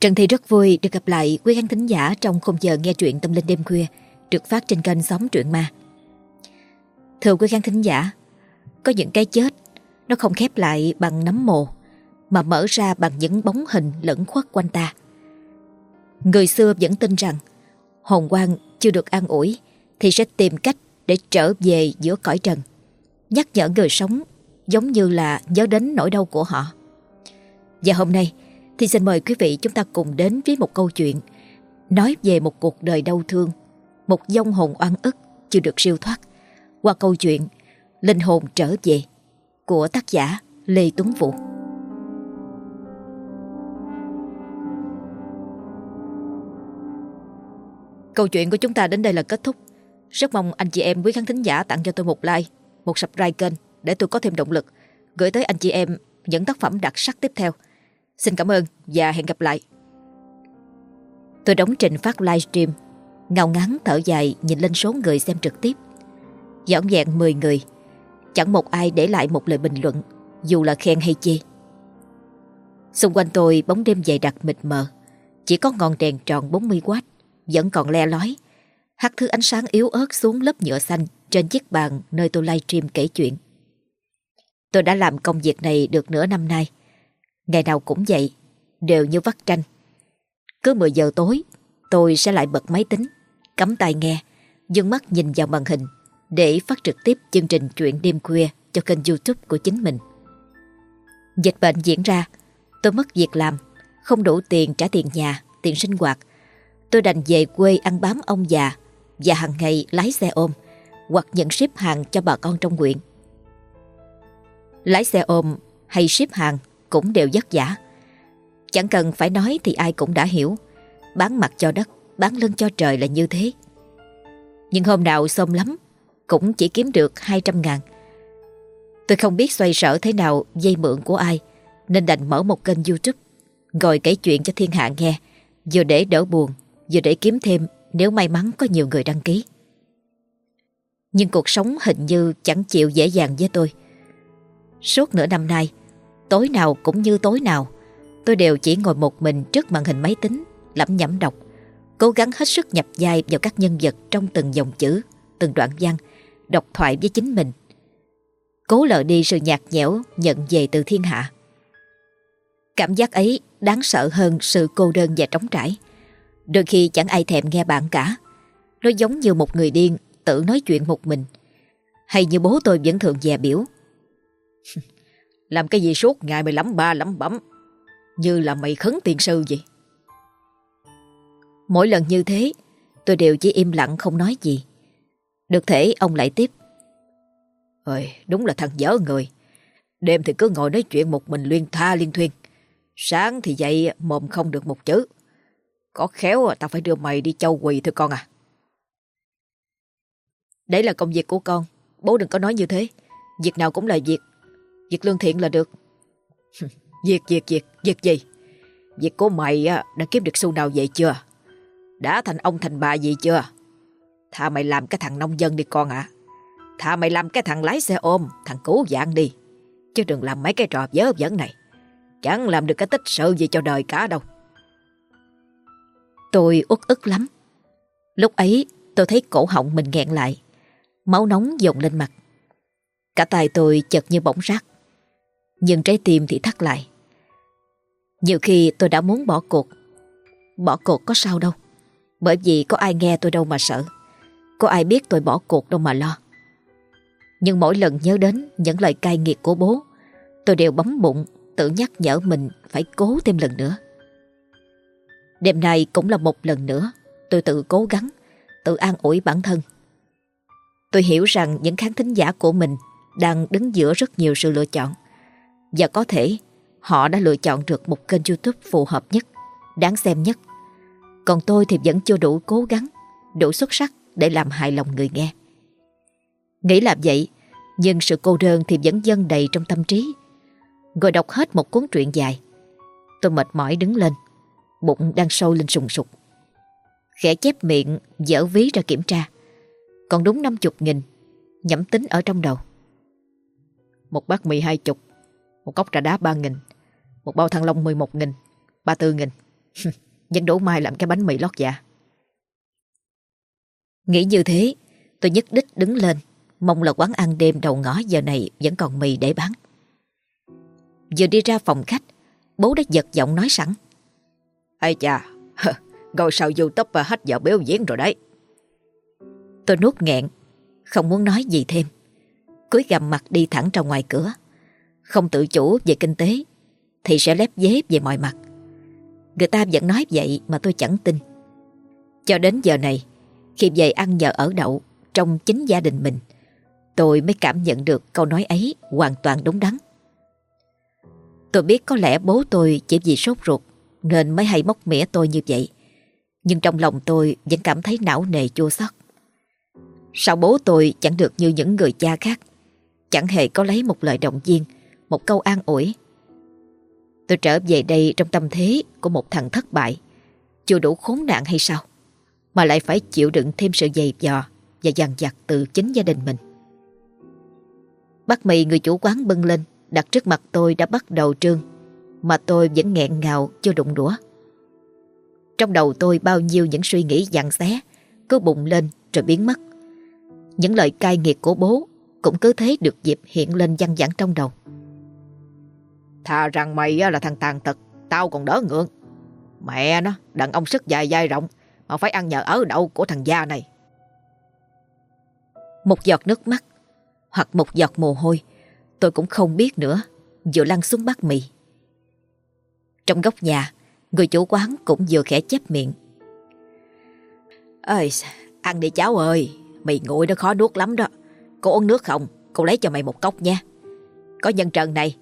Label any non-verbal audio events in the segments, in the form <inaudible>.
Trần Thị rất vui được gặp lại quý khán thính giả trong khung giờ nghe truyện tâm linh đêm khuya được phát trên kênh Xóm Truyện Ma. Thưa quý khán thính giả, có những cái chết nó không khép lại bằng nấm mồ mà mở ra bằng những bóng hình lẫn khuất quanh ta. Người xưa vẫn tin rằng hồn quang chưa được an ủi thì sẽ tìm cách để trở về giữa cõi trần. Nhắc nhở người sống giống như là nhớ đến nỗi đau của họ. Và hôm nay thì xin mời quý vị chúng ta cùng đến với một câu chuyện nói về một cuộc đời đau thương, một dông hồn oan ức chưa được siêu thoát qua câu chuyện Linh hồn trở về của tác giả Lê Tuấn Vũ. Câu chuyện của chúng ta đến đây là kết thúc. Rất mong anh chị em quý khán thính giả tặng cho tôi một like, một subscribe kênh để tôi có thêm động lực gửi tới anh chị em những tác phẩm đặc sắc tiếp theo. Xin cảm ơn và hẹn gặp lại. Tôi đóng trình phát livestream, ngào ngán thở dài nhìn lên số người xem trực tiếp. Dọn dẹn 10 người, chẳng một ai để lại một lời bình luận, dù là khen hay chê. Xung quanh tôi bóng đêm dày đặc mịt mờ, chỉ có ngọn đèn tròn 40W vẫn còn le lói, hắt thứ ánh sáng yếu ớt xuống lớp nhựa xanh trên chiếc bàn nơi tôi livestream kể chuyện. Tôi đã làm công việc này được nửa năm nay. Ngày nào cũng vậy, đều như vắt tranh. Cứ 10 giờ tối, tôi sẽ lại bật máy tính, cắm tai nghe, dương mắt nhìn vào màn hình để phát trực tiếp chương trình chuyện đêm khuya cho kênh youtube của chính mình. Dịch bệnh diễn ra, tôi mất việc làm, không đủ tiền trả tiền nhà, tiền sinh hoạt. Tôi đành về quê ăn bám ông già và hàng ngày lái xe ôm hoặc nhận ship hàng cho bà con trong huyện. Lái xe ôm hay ship hàng cũng đều vất vả. Chẳng cần phải nói thì ai cũng đã hiểu. Bán mặt cho đất, bán lưng cho trời là như thế. Nhưng hôm nào xôm lắm, cũng chỉ kiếm được 200 ngàn. Tôi không biết xoay sở thế nào dây mượn của ai, nên đành mở một kênh youtube, ngồi kể chuyện cho thiên hạ nghe, vừa để đỡ buồn, vừa để kiếm thêm nếu may mắn có nhiều người đăng ký. Nhưng cuộc sống hình như chẳng chịu dễ dàng với tôi. Suốt nửa năm nay, tối nào cũng như tối nào, tôi đều chỉ ngồi một mình trước màn hình máy tính, lẩm nhẩm đọc, cố gắng hết sức nhập vai vào các nhân vật trong từng dòng chữ, từng đoạn văn, đọc thoại với chính mình. Cố lờ đi sự nhạt nhẽo nhận về từ thiên hạ. Cảm giác ấy đáng sợ hơn sự cô đơn và trống trải. Đôi khi chẳng ai thèm nghe bạn cả. Nó giống như một người điên tự nói chuyện một mình. Hay như bố tôi vẫn thường dè biểu. <laughs> Làm cái gì suốt ngày mày lắm ba lắm bẩm. Như là mày khấn tiền sư vậy. Mỗi lần như thế, Tôi đều chỉ im lặng không nói gì. Được thể, ông lại tiếp. Ơi đúng là thằng dở người. Đêm thì cứ ngồi nói chuyện một mình liên tha liên thuyên. Sáng thì dậy mồm không được một chữ. Có khéo à, tao phải đưa mày đi châu quỳ thôi con à. Đấy là công việc của con. Bố đừng có nói như thế. Việc nào cũng là việc. Việc lương thiện là được. Việc, việc, việc, việc gì? Việc của mày đã kiếm được xu nào vậy chưa? Đã thành ông thành bà gì chưa? Thà mày làm cái thằng nông dân đi con ạ. À. Thà mày làm cái thằng lái xe ôm Thằng cứu dạng đi. Chứ đừng làm mấy cái trò vớ vẩn này. Chẳng làm được cái tích sự gì cho đời cả đâu. Tôi uất ức lắm. Lúc ấy tôi thấy cổ họng mình nghẹn lại. Máu nóng dồn lên mặt. Cả tay tôi chật như bỗng rác. Nhưng trái tim thì thắt lại. Nhiều khi tôi đã muốn bỏ cuộc. Bỏ cuộc có sao đâu. Bởi vì có ai nghe tôi đâu mà sợ. Có ai biết tôi bỏ cuộc đâu mà lo. Nhưng mỗi lần nhớ đến những lời cay nghiệt của bố, Tôi đều bấm bụng, Tự nhắc nhở mình phải cố thêm lần nữa. Đêm nay cũng là một lần nữa, Tôi tự cố gắng, Tự an ủi bản thân. Tôi hiểu rằng những khán thính giả của mình đang đứng giữa rất nhiều sự lựa chọn. Và có thể họ đã lựa chọn được một kênh youtube phù hợp nhất, đáng xem nhất. Còn tôi thì vẫn chưa đủ cố gắng, đủ xuất sắc để làm hài lòng người nghe. Nghĩ làm vậy, nhưng sự cô đơn thì vẫn dâng đầy trong tâm trí. Rồi đọc hết một cuốn truyện dài. Tôi mệt mỏi đứng lên, bụng đang sôi lên sùng sục. Khẽ chép miệng, dở ví ra kiểm tra. Còn đúng 50 nghìn, nhẩm tính ở trong đầu. Một bát mì hai chục một cốc trà đá ba nghìn. Một bao thăng long mười một nghìn. Ba tư nghìn. Vẫn đủ mai làm cái bánh mì lót dạ. Nghĩ như thế Tôi nhất đích đứng lên Mong là quán ăn đêm đầu ngõ giờ này Vẫn còn mì để bán. Vừa đi ra phòng khách Bố đã giật giọng nói sẵn. Ây chà Ngồi sau youtube và hết giờ biểu diễn rồi đấy. Tôi nuốt nghẹn Không muốn nói gì thêm. Cúi gầm mặt đi thẳng ra ngoài cửa không tự chủ về kinh tế, Thì sẽ lép dế về mọi mặt. Người ta vẫn nói vậy mà tôi chẳng tin. Cho đến giờ này, Khi về ăn nhờ ở đậu Trong chính gia đình mình, Tôi mới cảm nhận được câu nói ấy Hoàn toàn đúng đắn. Tôi biết có lẽ bố tôi chỉ vì sốt ruột Nên mới hay móc mỉa tôi như vậy, Nhưng trong lòng tôi vẫn cảm thấy não nề chua xót. Sao bố tôi chẳng được như những người cha khác, Chẳng hề có lấy một lời động viên một câu an ủi. Tôi trở về đây trong tâm thế Của một thằng thất bại. Chưa đủ khốn nạn hay sao? Mà lại phải chịu đựng thêm sự dày dò Và dằn vặt từ chính gia đình mình. Bát mì, người chủ quán, bưng lên, Đặt trước mặt tôi đã bắt đầu trương, Mà tôi vẫn nghẹn ngào, chưa đụng đũa. Trong đầu tôi bao nhiêu những suy nghĩ dặn xé, Cứ bụng lên rồi biến mất. Những lời cai nghiệt của bố Cũng cứ thế được dịp hiện lên văn vẳng trong đầu. Thà rằng mày là thằng tàn tật, Tao còn đỡ ngượng Mẹ nó, đàn ông sức dài dai rộng, Mà phải ăn nhờ ở đậu của thằng gia này. Một giọt nước mắt, Hoặc một giọt mồ hôi, Tôi cũng không biết nữa, Vừa lăn xuống bát mì. Trong góc nhà, Người chủ quán cũng vừa khẽ chép miệng. Ơi Ăn đi cháu ơi, Mì nguội nó khó nuốt lắm đó. Cô uống nước không, Cô lấy cho mày một cốc nha. Có nhân trần này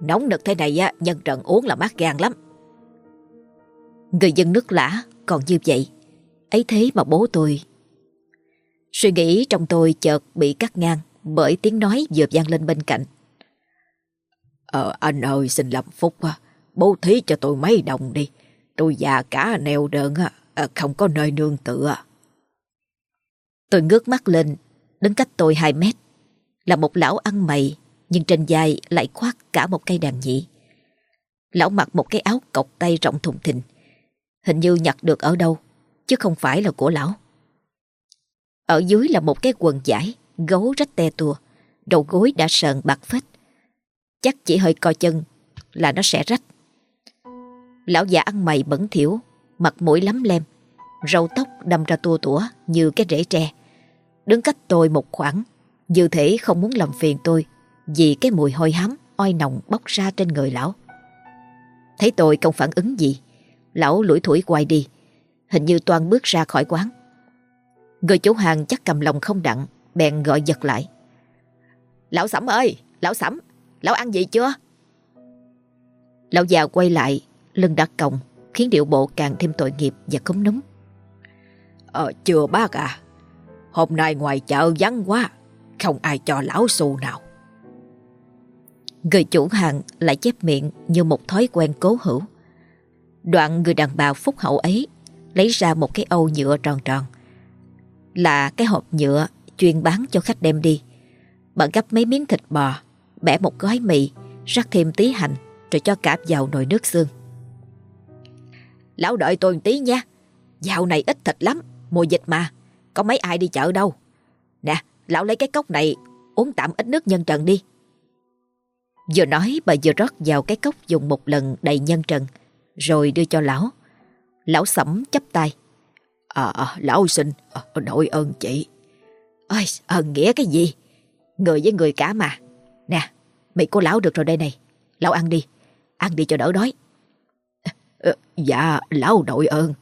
Nóng nực thế này á, Nhân trần uống là mát gan lắm. Người dân nước lã còn như vậy, ấy thế mà bố tôi. Suy nghĩ trong tôi chợt bị cắt ngang Bởi tiếng nói vừa vang lên bên cạnh. Ờ anh ơi, xin làm phúc Bố thí cho tôi mấy đồng đi. Tôi già cả neo đơn ờ, Không có nơi nương tựa. Tôi ngước mắt lên, Đứng cách tôi 2 mét, Là một lão ăn mày nhưng trên dài lại khoác cả một cây đàn nhị Lão mặc một cái áo cộc tay rộng thùng thình. Hình như nhặt được ở đâu, Chứ không phải là của lão. Ở dưới là một cái quần giải, Gấu rách te tua. Đầu gối đã sờn bạc phết. Chắc chỉ hơi co chân Là nó sẽ rách. Lão già ăn mày bẩn thiểu Mặt mũi lắm lem, Râu tóc đâm ra tua tủa như cái rễ tre. Đứng cách tôi một khoảng dự thể không muốn làm phiền tôi. Vì cái mùi hôi hám, Oi nồng bốc ra trên người lão. Thấy tôi không phản ứng gì, Lão lủi thủi quay đi, Hình như toan bước ra khỏi quán. Người chủ hàng chắc cầm lòng không đặng, Bèn gọi giật lại. Lão Sẩm ơi, Lão Sẩm, Lão ăn gì chưa? Lão già quay lại, Lưng đặt còng, Khiến điệu bộ càng thêm tội nghiệp và cống núng. Ờ chưa bác à. Hôm nay ngoài chợ vắng quá, Không ai cho lão xu nào. Người chủ hàng lại chép miệng Như một thói quen cố hữu. Đoạn người đàn bà phúc hậu ấy Lấy ra một cái âu nhựa tròn tròn. Là cái hộp nhựa Chuyên bán cho khách đem đi. Bạn gấp mấy miếng thịt bò, Bẻ một gói mì, Rắc thêm tí hành Rồi cho cả vào nồi nước xương. Lão đợi tôi một tí nha. Dạo này ít thịt lắm, Mùa dịch mà. Có mấy ai đi chợ đâu. Nè, lão lấy cái cốc này Uống tạm ít nước nhân trần đi. Vừa nói bà vừa rót vào cái cốc dùng một lần đầy nhân trần Rồi đưa cho lão. Lão sẫm chấp tay. À, à, lão xin à, Nội ơn chị. Ôi ơn nghĩa cái gì? Người với người cả mà. Nè mày cô lão được rồi đây này. Lão ăn đi. Ăn đi cho đỡ đói. À, Dạ lão đội ơn.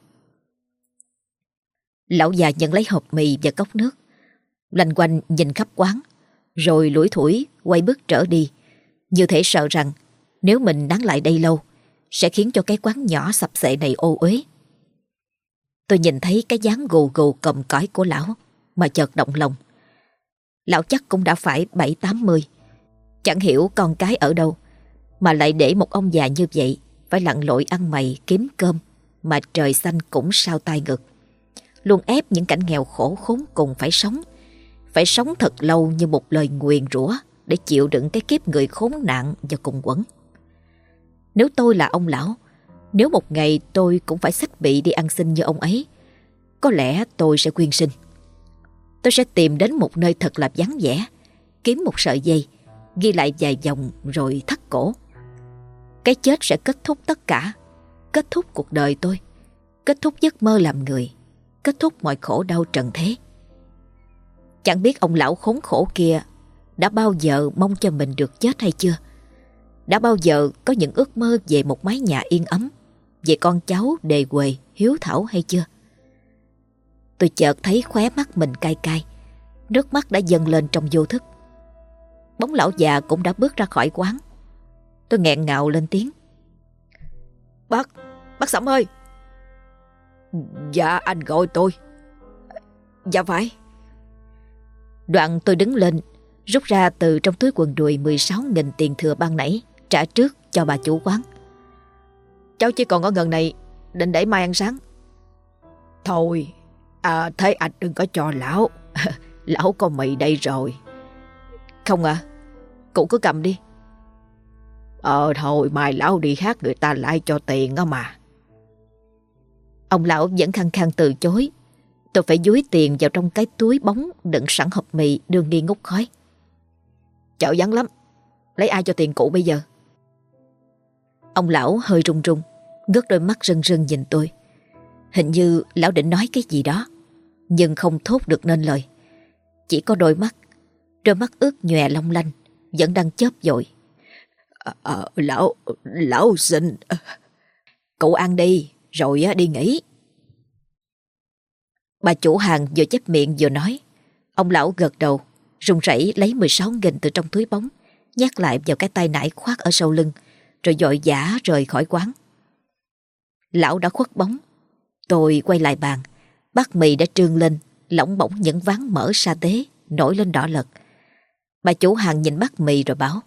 Lão già nhận lấy hộp mì và cốc nước. Lanh quanh nhìn khắp quán Rồi lủi thủi quay bước trở đi. Như thể sợ rằng Nếu mình nán lại đây lâu, Sẽ khiến cho cái quán nhỏ sập xệ này ô uế. Tôi nhìn thấy cái dáng gù gù cầm cõi của lão Mà chợt động lòng. Lão chắc cũng đã phải bảy tám mươi, Chẳng hiểu con cái ở đâu Mà lại để một ông già như vậy Phải lặn lội ăn mày kiếm cơm Mà trời xanh cũng sao tai ngực Luôn ép những cảnh nghèo khổ khốn cùng phải sống Phải sống thật lâu như một lời nguyền rủa. Để chịu đựng cái kiếp người khốn nạn và cùng quẩn Nếu tôi là ông lão Nếu một ngày tôi cũng phải xách bị đi ăn xin như ông ấy, có lẽ tôi sẽ quyên sinh. Tôi sẽ tìm đến một nơi thật là vắng vẻ, kiếm một sợi dây, ghi lại vài dòng rồi thắt cổ. Cái chết sẽ kết thúc tất cả, kết thúc cuộc đời tôi, kết thúc giấc mơ làm người, kết thúc mọi khổ đau trần thế. Chẳng biết ông lão khốn khổ kia đã bao giờ mong cho mình được chết hay chưa? Đã bao giờ có những ước mơ về một mái nhà yên ấm, về con cháu đề quề, hiếu thảo hay chưa? Tôi chợt thấy khóe mắt mình cay cay, nước mắt đã dâng lên trong vô thức. Bóng lão già cũng đã bước ra khỏi quán. Tôi nghẹn ngào lên tiếng. Bác, bác Sẩm ơi! Dạ anh gọi tôi. Dạ phải. Đoạn tôi đứng lên, rút ra từ trong túi quần đùi 16.000 tiền thừa ban nãy, trả trước cho bà chủ quán. Cháu chỉ còn có ngần này, định để mai ăn sáng. Thôi, à, thế anh đừng có cho lão. <laughs> lão có mì đây rồi. Không à, cụ cứ cầm đi. Ờ thôi, mai lão đi khác người ta lại cho tiền á mà. Ông lão vẫn khăng khăng từ chối. Tôi phải dúi tiền vào trong cái túi bóng đựng sẵn hộp mì đưa nghi ngút khói. Chợ vắng lắm. Lấy ai cho tiền cũ bây giờ? Ông lão hơi run run, ngước đôi mắt rưng rưng nhìn tôi. Hình như lão định nói cái gì đó, nhưng không thốt được nên lời. Chỉ có đôi mắt, đôi mắt ướt nhòe long lanh, vẫn đang chớp dội. À, à, lão, lão xin... Cậu ăn đi, rồi đi nghỉ. Bà chủ hàng vừa chép miệng vừa nói. Ông lão gật đầu, run rẩy lấy 16 nghìn từ trong túi bóng, nhét lại vào cái tay nải khoác ở sau lưng, rồi dội giả rời khỏi quán. Lão đã khuất bóng. Tôi quay lại bàn, bát mì đã trương lên, lỏng bỏng những ván mỡ sa tế, nổi lên đỏ lật. Bà chủ hàng nhìn bát mì rồi bảo,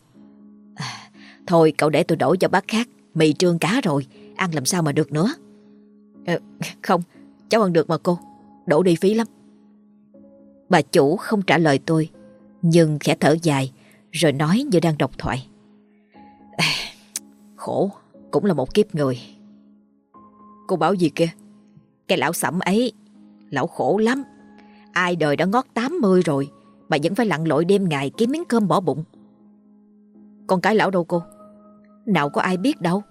à, Thôi cậu để tôi đổi cho bác khác, mì trương cá rồi, ăn làm sao mà được nữa. À, không, cháu ăn được mà cô, đổ đi phí lắm. Bà chủ không trả lời tôi, nhưng khẽ thở dài, rồi nói như đang đọc thoại. À, khổ, cũng là một kiếp người. Cô bảo gì kia? Cái lão sẩm ấy, lão khổ lắm. Ai đời đã ngót 80 rồi, mà vẫn phải lặn lội đêm ngày kiếm miếng cơm bỏ bụng. Con cái lão đâu cô? Nào có ai biết đâu.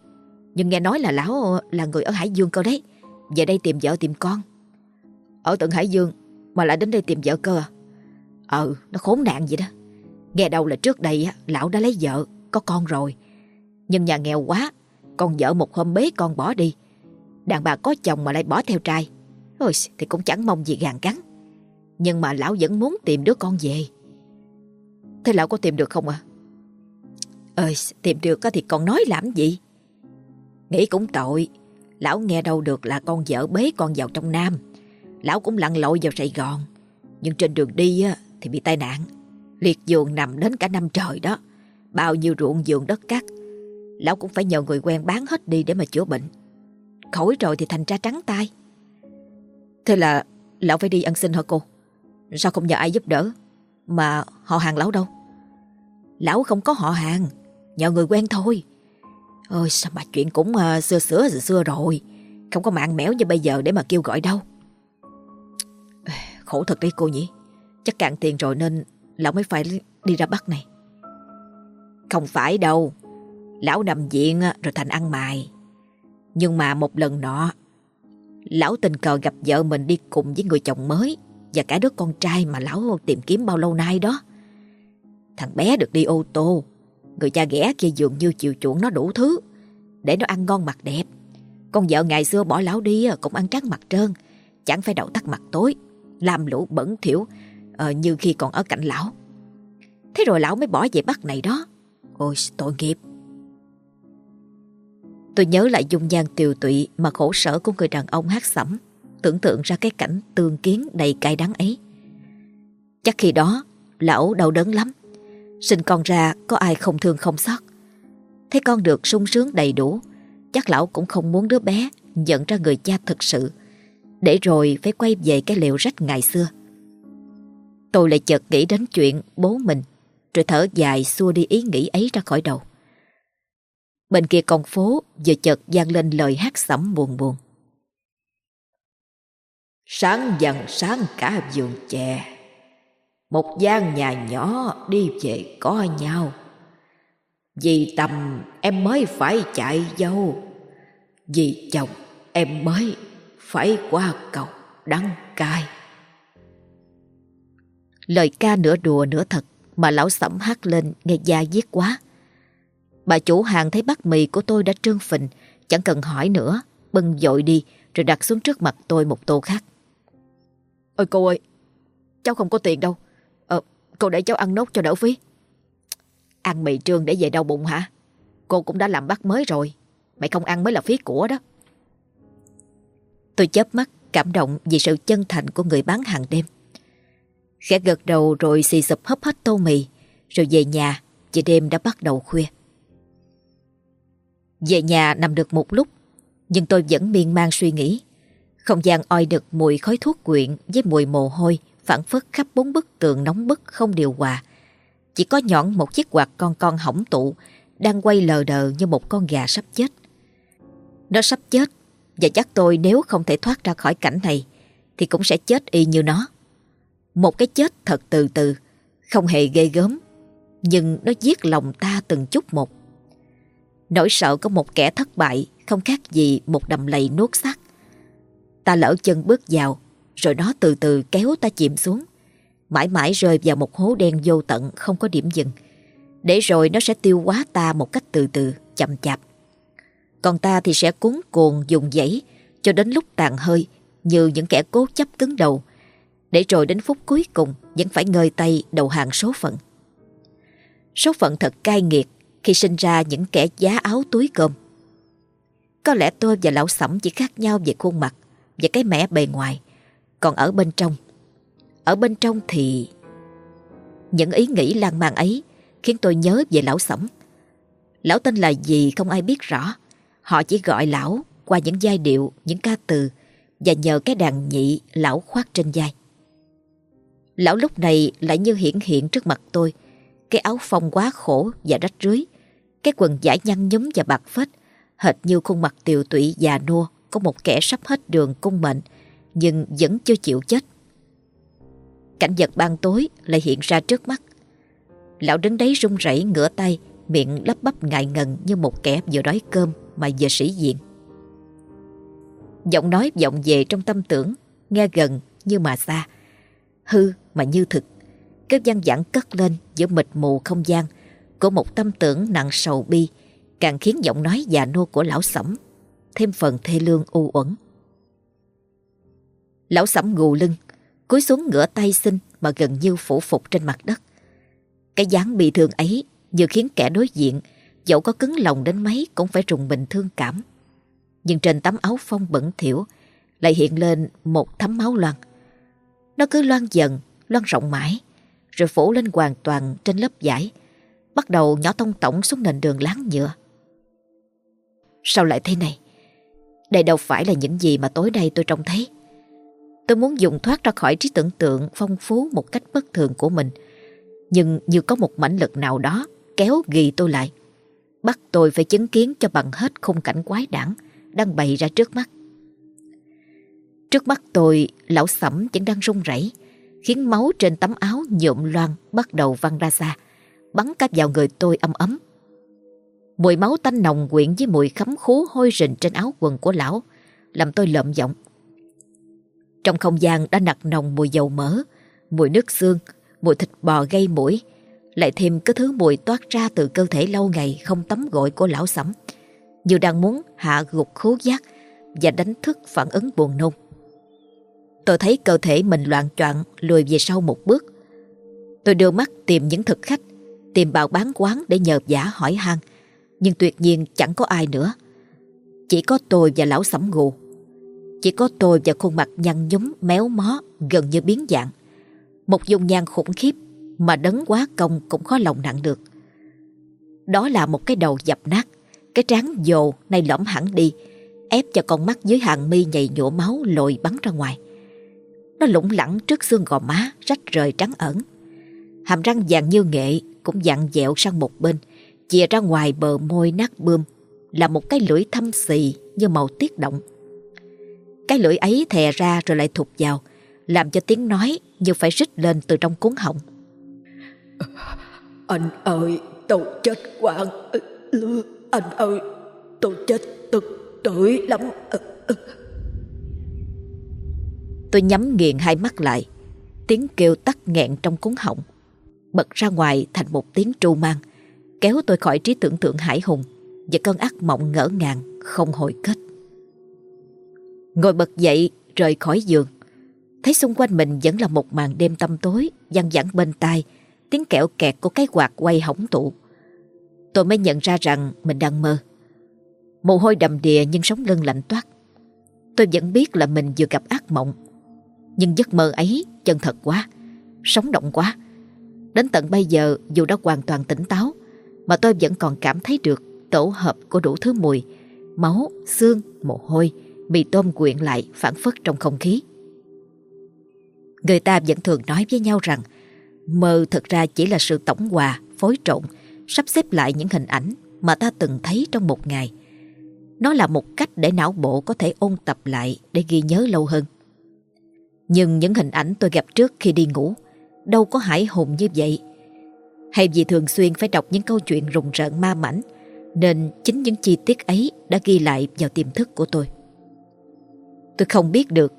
Nhưng nghe nói là lão là người ở Hải Dương cơ đấy. Về đây tìm vợ tìm con. Ở tận Hải Dương mà lại đến đây tìm vợ cơ à? Ờ, nó khốn nạn vậy đó. Nghe đâu là trước đây lão đã lấy vợ, có con rồi. Nhưng nhà nghèo quá, con vợ một hôm bế con bỏ đi. Đàn bà có chồng mà lại bỏ theo trai. Ôi, thì cũng chẳng mong gì gàn cắn. Nhưng mà lão vẫn muốn tìm đứa con về. Thế lão có tìm được không à? Ơi, ờ, tìm được thì còn nói làm gì? Nghĩ cũng tội. Lão nghe đâu được là con vợ bế con vào trong Nam. Lão cũng lặn lội vào Sài Gòn. Nhưng trên đường đi thì bị tai nạn. Liệt giường nằm đến cả năm trời đó. Bao nhiêu ruộng giường đất cát. Lão cũng phải nhờ người quen bán hết đi để mà chữa bệnh. Khỏi rồi thì thành ra trắng tay. Thế là lão phải đi ăn xin hả cô? Sao không nhờ ai giúp đỡ? Mà họ hàng lão đâu? Lão không có họ hàng. Nhờ người quen thôi. Ôi sao mà chuyện cũng uh, xưa xưa xưa xưa rồi. Không có mạng mẻo như bây giờ để mà kêu gọi đâu. Khổ thật đấy cô nhỉ. Chắc cạn tiền rồi nên lão mới phải đi ra Bắc này. Không phải đâu. Lão nằm viện rồi thành ăn mài. Nhưng mà một lần nọ, lão tình cờ gặp vợ mình đi cùng với người chồng mới và cả đứa con trai mà lão tìm kiếm bao lâu nay đó. Thằng bé được đi ô tô, người cha ghẻ kia dường như chiều chuộng nó đủ thứ, để nó ăn ngon mặt đẹp. Con vợ ngày xưa bỏ lão đi cũng ăn trắng mặt trơn, chẳng phải đậu tắt mặt tối, làm lũ bẩn thiểu uh, như khi còn ở cạnh lão. Thế rồi lão mới bỏ về bắt này đó. Ôi tội nghiệp. Tôi nhớ lại dung nhan tiều tụy mà khổ sở của người đàn ông hát sẩm, tưởng tượng ra cái cảnh tương kiến đầy cay đắng ấy. Chắc khi đó, lão đau đớn lắm. Sinh con ra có ai không thương không xót. Thấy con được sung sướng đầy đủ, chắc lão cũng không muốn đứa bé nhận ra người cha thực sự, để rồi phải quay về cái liệu rách ngày xưa. Tôi lại chợt nghĩ đến chuyện bố mình, rồi thở dài xua đi ý nghĩ ấy ra khỏi đầu. Bên kia con phố vừa chợt vang lên lời hát sẩm buồn buồn. Sáng dần sáng cả vườn chè Một gian nhà nhỏ đi về có nhau Vì tầm em mới phải chạy dâu Vì chồng em mới phải qua cầu đắng cai Lời ca nửa đùa nửa thật Mà lão sẩm hát lên nghe da diết quá. Bà chủ hàng thấy bát mì của tôi đã trương phình Chẳng cần hỏi nữa Bưng dội đi Rồi đặt xuống trước mặt tôi một tô khác. Ôi cô ơi Cháu không có tiền đâu. Ờ cô để cháu ăn nốt cho đỡ phí. Ăn mì trương để về đau bụng hả? Cô cũng đã làm bát mới rồi Mày không ăn mới là phí của đó. Tôi chớp mắt cảm động vì sự chân thành của người bán hàng đêm. Khẽ gật đầu rồi xì sụp hấp hết tô mì, rồi về nhà, vì đêm đã bắt đầu khuya. Về nhà nằm được một lúc, nhưng tôi vẫn miên man suy nghĩ. Không gian oi được mùi khói thuốc quyện với mùi mồ hôi phản phất khắp bốn bức tường nóng bức không điều hòa. Chỉ có nhọn một chiếc quạt con con hỏng tụ đang quay lờ đờ như một con gà sắp chết. Nó sắp chết và chắc tôi nếu không thể thoát ra khỏi cảnh này thì cũng sẽ chết y như nó. Một cái chết thật từ từ, không hề ghê gớm, nhưng nó giết lòng ta từng chút một. Nỗi sợ có một kẻ thất bại không khác gì một đầm lầy nuốt xác. Ta lỡ chân bước vào, rồi nó từ từ kéo ta chìm xuống, mãi mãi rơi vào một hố đen vô tận không có điểm dừng. Để rồi nó sẽ tiêu hóa ta một cách từ từ, chậm chạp. Còn ta thì sẽ cuốn cuồng dùng dãy cho đến lúc tàn hơi như những kẻ cố chấp cứng đầu để rồi đến phút cuối cùng vẫn phải ngơi tay đầu hàng số phận. Số phận thật cay nghiệt khi sinh ra những kẻ giá áo túi cơm. Có lẽ tôi và lão sẩm chỉ khác nhau về khuôn mặt và cái mẻ bề ngoài. Còn ở bên trong, ở bên trong thì... Những ý nghĩ lan man ấy khiến tôi nhớ về lão sẩm. Lão tên là gì không ai biết rõ. Họ chỉ gọi lão qua những giai điệu, những ca từ và nhờ cái đàn nhị lão khoác trên vai. Lão lúc này lại như hiện hiện trước mặt tôi, cái áo phong quá khổ và rách rưới, cái quần giả nhăn nhúm và bạc phết, hệt như khuôn mặt tiều tụy già nua có một kẻ sắp hết đường cung mệnh, nhưng vẫn chưa chịu chết. Cảnh vật ban tối lại hiện ra trước mắt. Lão đứng đấy run rẩy ngửa tay, miệng lắp bắp ngại ngần như một kẻ vừa đói cơm mà vừa sĩ diện. Giọng nói vọng về trong tâm tưởng, nghe gần như mà xa, hư mà như thực. Cái văn vẳng cất lên giữa mịt mù không gian của một tâm tưởng nặng sầu bi, càng khiến giọng nói già nua của lão sẩm thêm phần thê lương u uẩn. Lão sẩm gù lưng, cúi xuống ngửa tay xin mà gần như phủ phục trên mặt đất. Cái dáng bị thương ấy vừa khiến kẻ đối diện dẫu có cứng lòng đến mấy cũng phải rùng mình thương cảm. Nhưng trên tấm áo phong bẩn thỉu lại hiện lên một thấm máu loang. Nó cứ loang dần, loan rộng mãi, rồi phủ lên hoàn toàn trên lớp vải, bắt đầu nhỏ tông tổng xuống nền đường láng nhựa. Sao lại thế này? Đây đâu phải là những gì mà tối nay tôi trông thấy. Tôi muốn dùng thoát ra khỏi trí tưởng tượng phong phú một cách bất thường của mình, nhưng như có một mãnh lực nào đó kéo ghi tôi lại bắt tôi phải chứng kiến cho bằng hết khung cảnh quái đản đang bày ra trước mắt. Trước mắt tôi, lão sẩm vẫn đang run rẩy, khiến máu trên tấm áo nhuộm loang bắt đầu văng ra xa, bắn cáp vào người tôi âm ấm. Mùi máu tanh nồng quyện với mùi khắm khú hôi rình trên áo quần của lão, làm tôi lợm giọng. Trong không gian đã nặc nồng mùi dầu mỡ, mùi nước xương, mùi thịt bò gây mũi, lại thêm cái thứ mùi toát ra từ cơ thể lâu ngày không tắm gội của lão sẩm, như đang muốn hạ gục khố giác và đánh thức phản ứng buồn nôn. Tôi thấy cơ thể mình loạn choạng lùi về sau một bước. Tôi đưa mắt tìm những thực khách, tìm bào bán quán để nhờ giả hỏi han, nhưng tuyệt nhiên chẳng có ai nữa. Chỉ có tôi và lão sẩm gù. Chỉ có tôi và khuôn mặt nhăn nhúm méo mó gần như biến dạng. Một dung nhan khủng khiếp mà đấng quá công cũng khó lòng nặng được. Đó là một cái đầu dập nát, cái trán dồ nay lõm hẳn đi, ép cho con mắt dưới hàng mi nhầy nhụa máu lồi bắn ra ngoài. Nó lủng lẳng trước xương gò má, rách rời trắng ẩn. Hàm răng vàng như nghệ cũng dặn dẹo sang một bên, chìa ra ngoài bờ môi nát bươm là một cái lưỡi thâm xì như màu tiết động. Cái lưỡi ấy thè ra rồi lại thụt vào, làm cho tiếng nói như phải rít lên từ trong cuốn họng. Anh ơi, tôi chết quạng. Anh ơi, tôi chết tức tưởi lắm. Tôi nhắm nghiền hai mắt lại, tiếng kêu tắt nghẹn trong cuốn họng. Bật ra ngoài thành một tiếng tru mang, kéo tôi khỏi trí tưởng tượng hải hùng và cơn ác mộng ngỡ ngàng không hồi kết. Ngồi bật dậy rời khỏi giường. Thấy xung quanh mình vẫn là một màn đêm tăm tối văng vẳng bên tai Tiếng kẹo kẹt của cái quạt quay hỏng tụ. Tôi mới nhận ra rằng mình đang mơ. Mồ hôi đầm đìa nhưng sống lưng lạnh toát. Tôi vẫn biết là mình vừa gặp ác mộng nhưng giấc mơ ấy chân thật quá Sống động quá. Đến tận bây giờ dù đã hoàn toàn tỉnh táo Mà tôi vẫn còn cảm thấy được tổ hợp của đủ thứ mùi Máu, xương, mồ hôi Mì tôm quyện lại phản phất trong không khí. Người ta vẫn thường nói với nhau rằng Mơ thật ra chỉ là sự tổng hòa, phối trộn Sắp xếp lại những hình ảnh mà ta từng thấy trong một ngày. Nó là một cách để não bộ có thể ôn tập lại để ghi nhớ lâu hơn. Nhưng những hình ảnh tôi gặp trước khi đi ngủ Đâu có hải hùng như vậy Hay vì thường xuyên phải đọc những câu chuyện rùng rợn ma mảnh Nên chính những chi tiết ấy đã ghi lại vào tiềm thức của tôi Tôi không biết được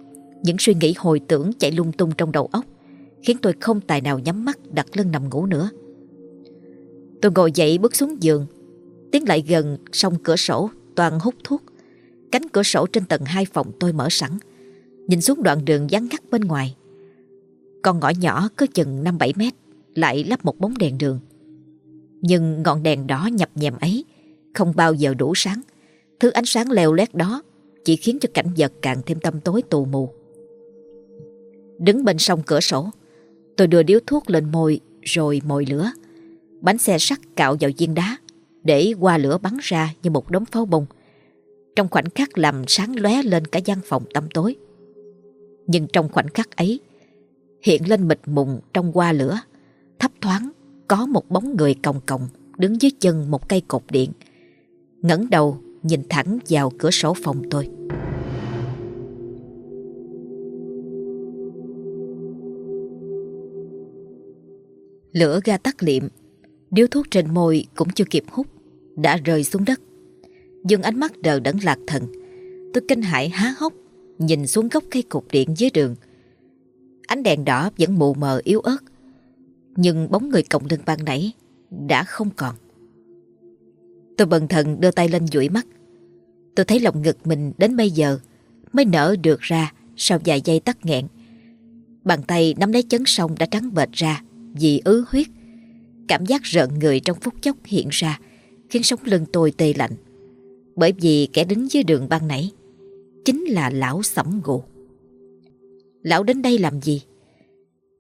những suy nghĩ hồi tưởng chạy lung tung trong đầu óc khiến tôi không tài nào nhắm mắt đặt lưng nằm ngủ nữa. Tôi ngồi dậy bước xuống giường, tiến lại gần song cửa sổ toàn hút thuốc. Cánh cửa sổ trên tầng hai phòng tôi mở sẵn, nhìn xuống đoạn đường vắng ngắt bên ngoài. Con ngõ nhỏ có chừng 5-7 mét lại lắp một bóng đèn đường. Nhưng ngọn đèn đỏ nhập nhèm ấy không bao giờ đủ sáng. Thứ ánh sáng leo lét đó chỉ khiến cho cảnh vật càng thêm tâm tối tù mù. Đứng bên sông cửa sổ, tôi đưa điếu thuốc lên môi rồi mồi lửa. Bánh xe sắt cạo vào viên đá để qua lửa bắn ra như một đống pháo bông. Trong khoảnh khắc làm sáng lóe lên cả gian phòng tăm tối. Nhưng trong khoảnh khắc ấy, hiện lên mịt mùng trong qua lửa, thấp thoáng có một bóng người còng còng đứng dưới chân một cây cột điện. ngẩng đầu nhìn thẳng vào cửa sổ phòng tôi. Lửa ga tắt liệm, điếu thuốc trên môi cũng chưa kịp hút, đã rơi xuống đất. Dương ánh mắt đờ đẫn lạc thần. Tôi kinh hãi há hốc, nhìn xuống gốc cây cột điện dưới đường. Ánh đèn đỏ vẫn mù mờ yếu ớt, nhưng bóng người cộng lưng ban nãy đã không còn. Tôi bần thần đưa tay lên dụi mắt. Tôi thấy lòng ngực mình đến bây giờ mới nở được ra sau vài giây tắt nghẹn. Bàn tay nắm lấy chấn sông đã trắng bệch ra vì ứ huyết. Cảm giác rợn người trong phút chốc hiện ra khiến sống lưng tôi tê lạnh. Bởi vì kẻ đứng dưới đường ban nãy chính là lão sẩm gù. Lão đến đây làm gì?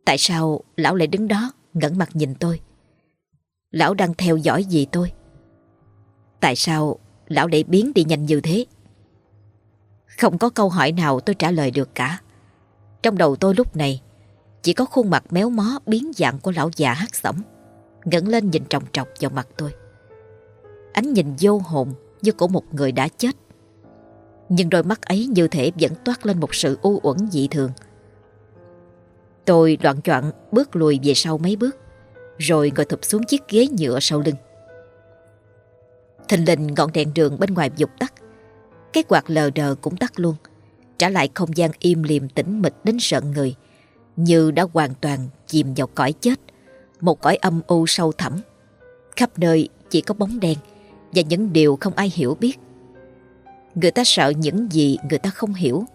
Tại sao lão lại đứng đó ngẩn mặt nhìn tôi? Lão đang theo dõi gì tôi? Tại sao lão lại biến đi nhanh như thế? Không có câu hỏi nào tôi trả lời được cả. Trong đầu tôi lúc này, chỉ có khuôn mặt méo mó biến dạng của lão già hát sẩm, ngẩng lên nhìn tròng trọc vào mặt tôi. Ánh nhìn vô hồn như của một người đã chết. Nhưng đôi mắt ấy như thể vẫn toát lên một sự u uẩn dị thường. Tôi đoạn choạng bước lùi về sau mấy bước, rồi ngồi thụp xuống chiếc ghế nhựa sau lưng. Thình lình ngọn đèn đường bên ngoài dục tắt, cái quạt lờ đờ cũng tắt luôn, trả lại không gian im liềm tĩnh mịch đến sợ người, như đã hoàn toàn chìm vào cõi chết, một cõi âm u sâu thẳm. Khắp nơi chỉ có bóng đen và những điều không ai hiểu biết. Người ta sợ những gì người ta không hiểu,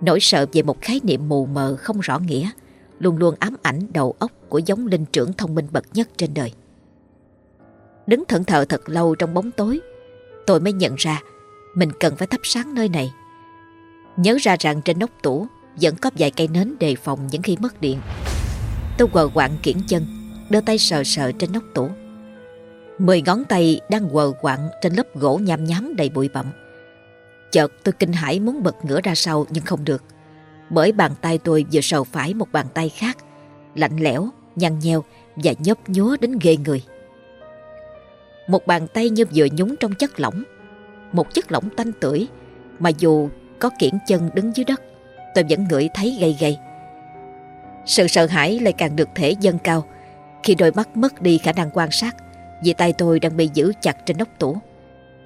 nỗi sợ về một khái niệm mù mờ không rõ nghĩa, luôn luôn ám ảnh đầu óc của giống linh trưởng thông minh bậc nhất trên đời. Đứng thẫn thờ thật lâu trong bóng tối, tôi mới nhận ra mình cần phải thắp sáng nơi này. Nhớ ra rằng trên nóc tủ vẫn có vài cây nến đề phòng những khi mất điện. Tôi quờ quạng kiển chân, đưa tay sờ sờ trên nóc tủ. Mười ngón tay đang quờ quạng trên lớp gỗ nham nhám đầy bụi bặm. Chợt tôi kinh hãi muốn bật ngửa ra sau nhưng không được. Bởi bàn tay tôi vừa sờ phải một bàn tay khác, lạnh lẽo, nhăn nheo và nhấp nhúa đến ghê người. Một bàn tay như vừa nhúng trong chất lỏng, một chất lỏng tanh tưởi mà dù có kiển chân đứng dưới đất, tôi vẫn ngửi thấy gay gay. Sự sợ hãi lại càng được thể dâng cao khi đôi mắt mất đi khả năng quan sát vì tay tôi đang bị giữ chặt trên nóc tủ.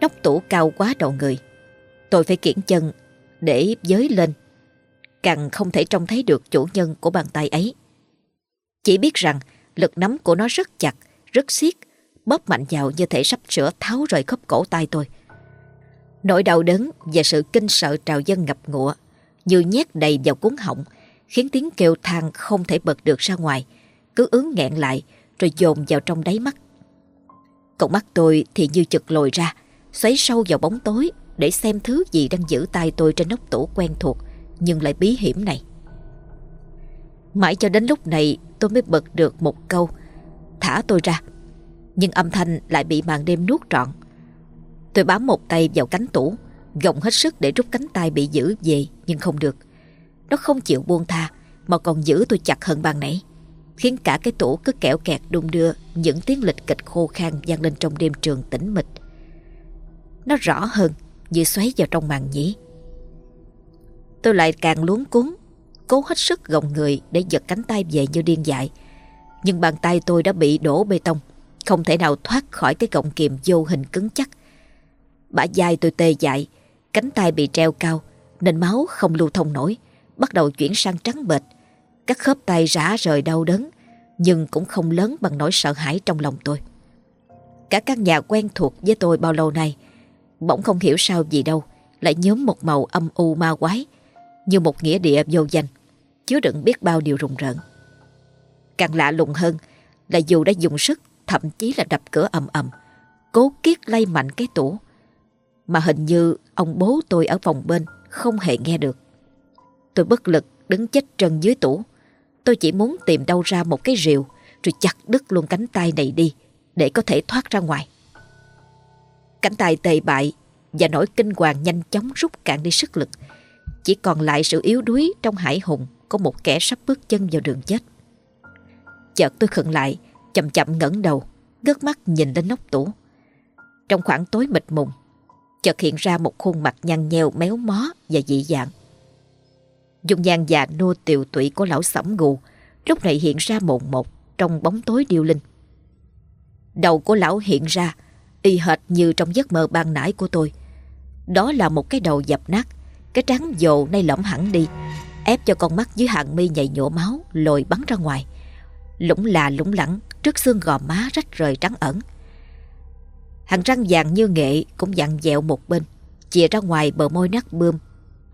Nóc tủ cao quá đầu người. Tôi phải kiển chân để giới lên. Càng không thể trông thấy được chủ nhân của bàn tay ấy. Chỉ biết rằng lực nắm của nó rất chặt, rất siết, bóp mạnh vào như thể sắp sửa tháo rời khớp cổ tay tôi. Nỗi đau đớn và sự kinh sợ trào dân ngập ngụa như nhét đầy vào cuốn họng khiến tiếng kêu than không thể bật được ra ngoài cứ ướng nghẹn lại rồi dồn vào trong đáy mắt. Cậu mắt tôi thì như chực lồi ra xoáy sâu vào bóng tối để xem thứ gì đang giữ tay tôi trên nóc tủ quen thuộc nhưng lại bí hiểm này. Mãi cho đến lúc này tôi mới bật được một câu thả tôi ra nhưng âm thanh lại bị màn đêm nuốt trọn. Tôi bám một tay vào cánh tủ, gồng hết sức để rút cánh tay bị giữ về nhưng không được. Nó không chịu buông tha mà còn giữ tôi chặt hơn ban nãy, khiến cả cái tủ cứ kẹo kẹt đung đưa những tiếng lịch kịch khô khan vang lên trong đêm trường tĩnh mịch. Nó rõ hơn như xoáy vào trong màn nhĩ. Tôi lại càng luống cuốn, cố hết sức gồng người để giật cánh tay về như điên dại. Nhưng bàn tay tôi đã bị đổ bê tông không thể nào thoát khỏi cái gọng kìm vô hình cứng chắc. Bả vai tôi tê dại, cánh tay bị treo cao, nên máu không lưu thông nổi, bắt đầu chuyển sang trắng bệch. Các khớp tay rã rời đau đớn, nhưng cũng không lớn bằng nỗi sợ hãi trong lòng tôi. Cả các nhà quen thuộc với tôi bao lâu nay, bỗng không hiểu sao gì đâu, lại nhóm một màu âm u ma quái, như một nghĩa địa vô danh, chứa đựng biết bao điều rùng rợn. Càng lạ lùng hơn là dù đã dùng sức thậm chí là đập cửa ầm ầm, cố kiết lay mạnh cái tủ. Mà hình như ông bố tôi ở phòng bên không hề nghe được. Tôi bất lực đứng chết trần dưới tủ. Tôi chỉ muốn tìm đâu ra một cái rìu rồi chặt đứt luôn cánh tay này đi để có thể thoát ra ngoài. Cánh tay tề bại và nỗi kinh hoàng nhanh chóng rút cạn đi sức lực. Chỉ còn lại sự yếu đuối trong hải hùng có một kẻ sắp bước chân vào đường chết. Chợt tôi khựng lại chậm chậm ngẩng đầu, ngước mắt nhìn lên nóc tủ. Trong khoảng tối mịt mùng, chợt hiện ra một khuôn mặt nhăn nheo méo mó và dị dạng. Dung nhan già nô tiều tụy của lão sẩm gù lúc này hiện ra mồn một trong bóng tối điêu linh. Đầu của lão hiện ra y hệt như trong giấc mơ ban nãy của tôi. Đó là một cái đầu dập nát, cái trắng dồ nay lõm hẳn đi, ép cho con mắt dưới hàng mi nhảy nhổ máu lồi bắn ra ngoài. Lũng là lũng lẳng trước xương gò má rách rời trắng ẩn. Hàng răng vàng như nghệ cũng dặn dẹo một bên, chìa ra ngoài bờ môi nát bươm,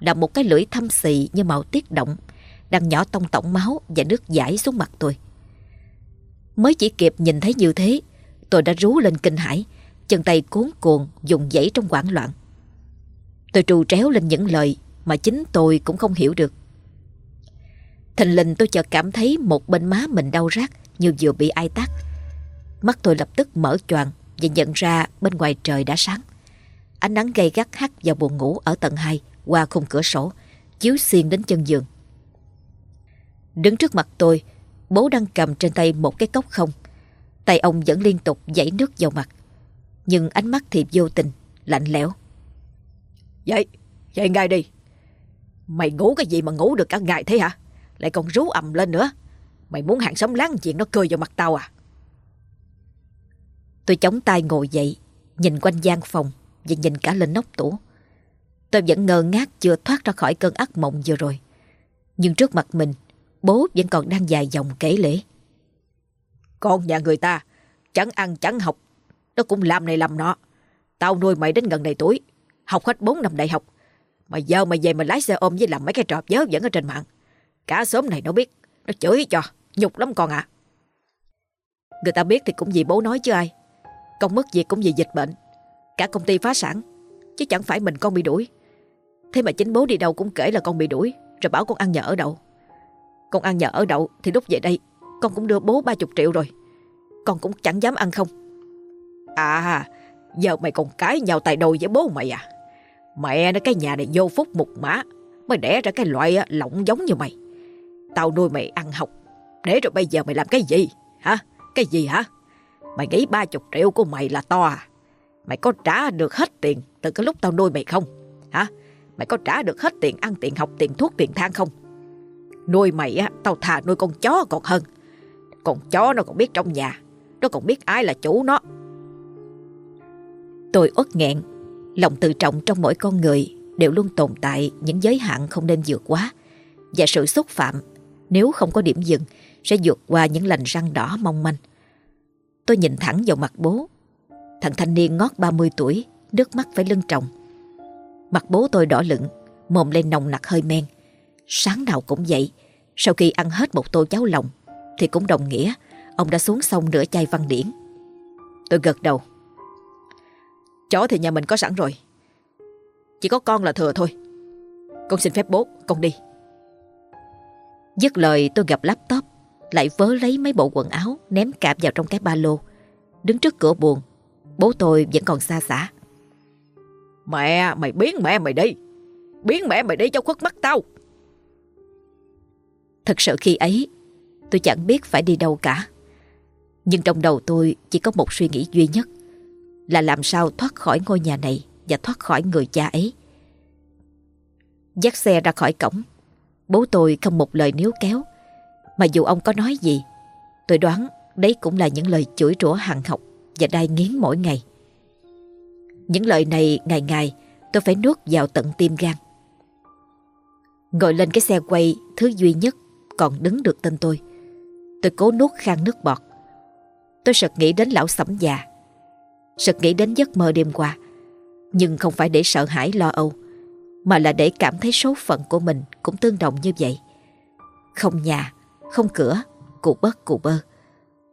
là một cái lưỡi thâm xị như màu tiết động, đang nhỏ tông tổng máu và nước giải xuống mặt tôi. Mới chỉ kịp nhìn thấy như thế, tôi đã rú lên kinh hãi, chân tay cuốn cuồng dùng dãy trong hoảng loạn. Tôi trù tréo lên những lời mà chính tôi cũng không hiểu được. Thình lình tôi chợt cảm thấy một bên má mình đau rát như vừa bị ai tát. Mắt tôi lập tức mở choàng và nhận ra bên ngoài trời đã sáng. Ánh nắng gay gắt hắt vào buồn ngủ ở tầng 2 qua khung cửa sổ, chiếu xiên đến chân giường. Đứng trước mặt tôi, bố đang cầm trên tay một cái cốc không. Tay ông vẫn liên tục dãy nước vào mặt. Nhưng ánh mắt thì vô tình, lạnh lẽo. Dậy, dậy ngay đi. Mày ngủ cái gì mà ngủ được cả ngày thế hả? Lại còn rú ầm lên nữa. Mày muốn hàng xóm láng chuyện nó cười vào mặt tao à? Tôi chống tay ngồi dậy, nhìn quanh gian phòng và nhìn cả lên nóc tủ. Tôi vẫn ngơ ngác chưa thoát ra khỏi cơn ác mộng vừa rồi. Nhưng trước mặt mình, bố vẫn còn đang dài dòng kể lễ. Con nhà người ta, chẳng ăn chẳng học, nó cũng làm này làm nọ. Tao nuôi mày đến gần này tuổi, học hết 4 năm đại học. Mà giờ mày về mà lái xe ôm với làm mấy cái trò dớ dẫn ở trên mạng. Cả xóm này nó biết, nó chửi cho. Nhục lắm con ạ. Người ta biết thì cũng vì bố nói chứ ai. Con mất việc cũng vì dịch bệnh. Cả công ty phá sản. Chứ chẳng phải mình con bị đuổi. Thế mà chính bố đi đâu cũng kể là con bị đuổi. Rồi bảo con ăn nhờ ở đậu. Con ăn nhờ ở đậu thì lúc về đây con cũng đưa bố 30 triệu rồi. Con cũng chẳng dám ăn không. À, giờ mày còn cái nhau tài đôi với bố mày à? Mẹ nó cái nhà này vô phúc mục mã mới đẻ ra cái loại à, lỏng giống như mày. Tao nuôi mày ăn học để rồi bây giờ mày làm cái gì? Hả? Cái gì hả? Mày nghĩ ba chục triệu của mày là to à? Mày có trả được hết tiền từ cái lúc tao nuôi mày không? Hả? Mày có trả được hết tiền ăn tiền học tiền thuốc tiền thang không? Nuôi mày á, tao thà nuôi con chó còn hơn. Con chó nó còn biết trong nhà, nó còn biết ai là chủ nó. Tôi uất nghẹn, lòng tự trọng trong mỗi con người đều luôn tồn tại những giới hạn không nên vượt quá. Và sự xúc phạm, nếu không có điểm dừng, sẽ vượt qua những lành răng đỏ mong manh. Tôi nhìn thẳng vào mặt bố. Thằng thanh niên ngót 30 tuổi, nước mắt phải lưng tròng. Mặt bố tôi đỏ lựng, mồm lên nồng nặc hơi men. Sáng nào cũng vậy, sau khi ăn hết một tô cháo lòng, thì cũng đồng nghĩa ông đã xuống sông nửa chai văn điển. Tôi gật đầu. Chó thì nhà mình có sẵn rồi. Chỉ có con là thừa thôi. Con xin phép bố, con đi. Dứt lời tôi gặp laptop, lại vớ lấy mấy bộ quần áo ném cạp vào trong cái ba lô. Đứng trước cửa buồn, bố tôi vẫn còn xa xả. Mẹ, mày biến mẹ mày đi. Biến mẹ mày đi cho khuất mắt tao. Thật sự khi ấy, tôi chẳng biết phải đi đâu cả. Nhưng trong đầu tôi chỉ có một suy nghĩ duy nhất là làm sao thoát khỏi ngôi nhà này và thoát khỏi người cha ấy. Dắt xe ra khỏi cổng, bố tôi không một lời níu kéo. Mà dù ông có nói gì, tôi đoán đấy cũng là những lời chửi rủa hằng học và đai nghiến mỗi ngày. Những lời này ngày ngày tôi phải nuốt vào tận tim gan. Ngồi lên cái xe quay thứ duy nhất còn đứng được tên tôi. Tôi cố nuốt khang nước bọt. Tôi sực nghĩ đến lão sẩm già. Sực nghĩ đến giấc mơ đêm qua. Nhưng không phải để sợ hãi lo âu, mà là để cảm thấy số phận của mình cũng tương đồng như vậy. Không nhà, không cửa, cụ bớt cụ bơ.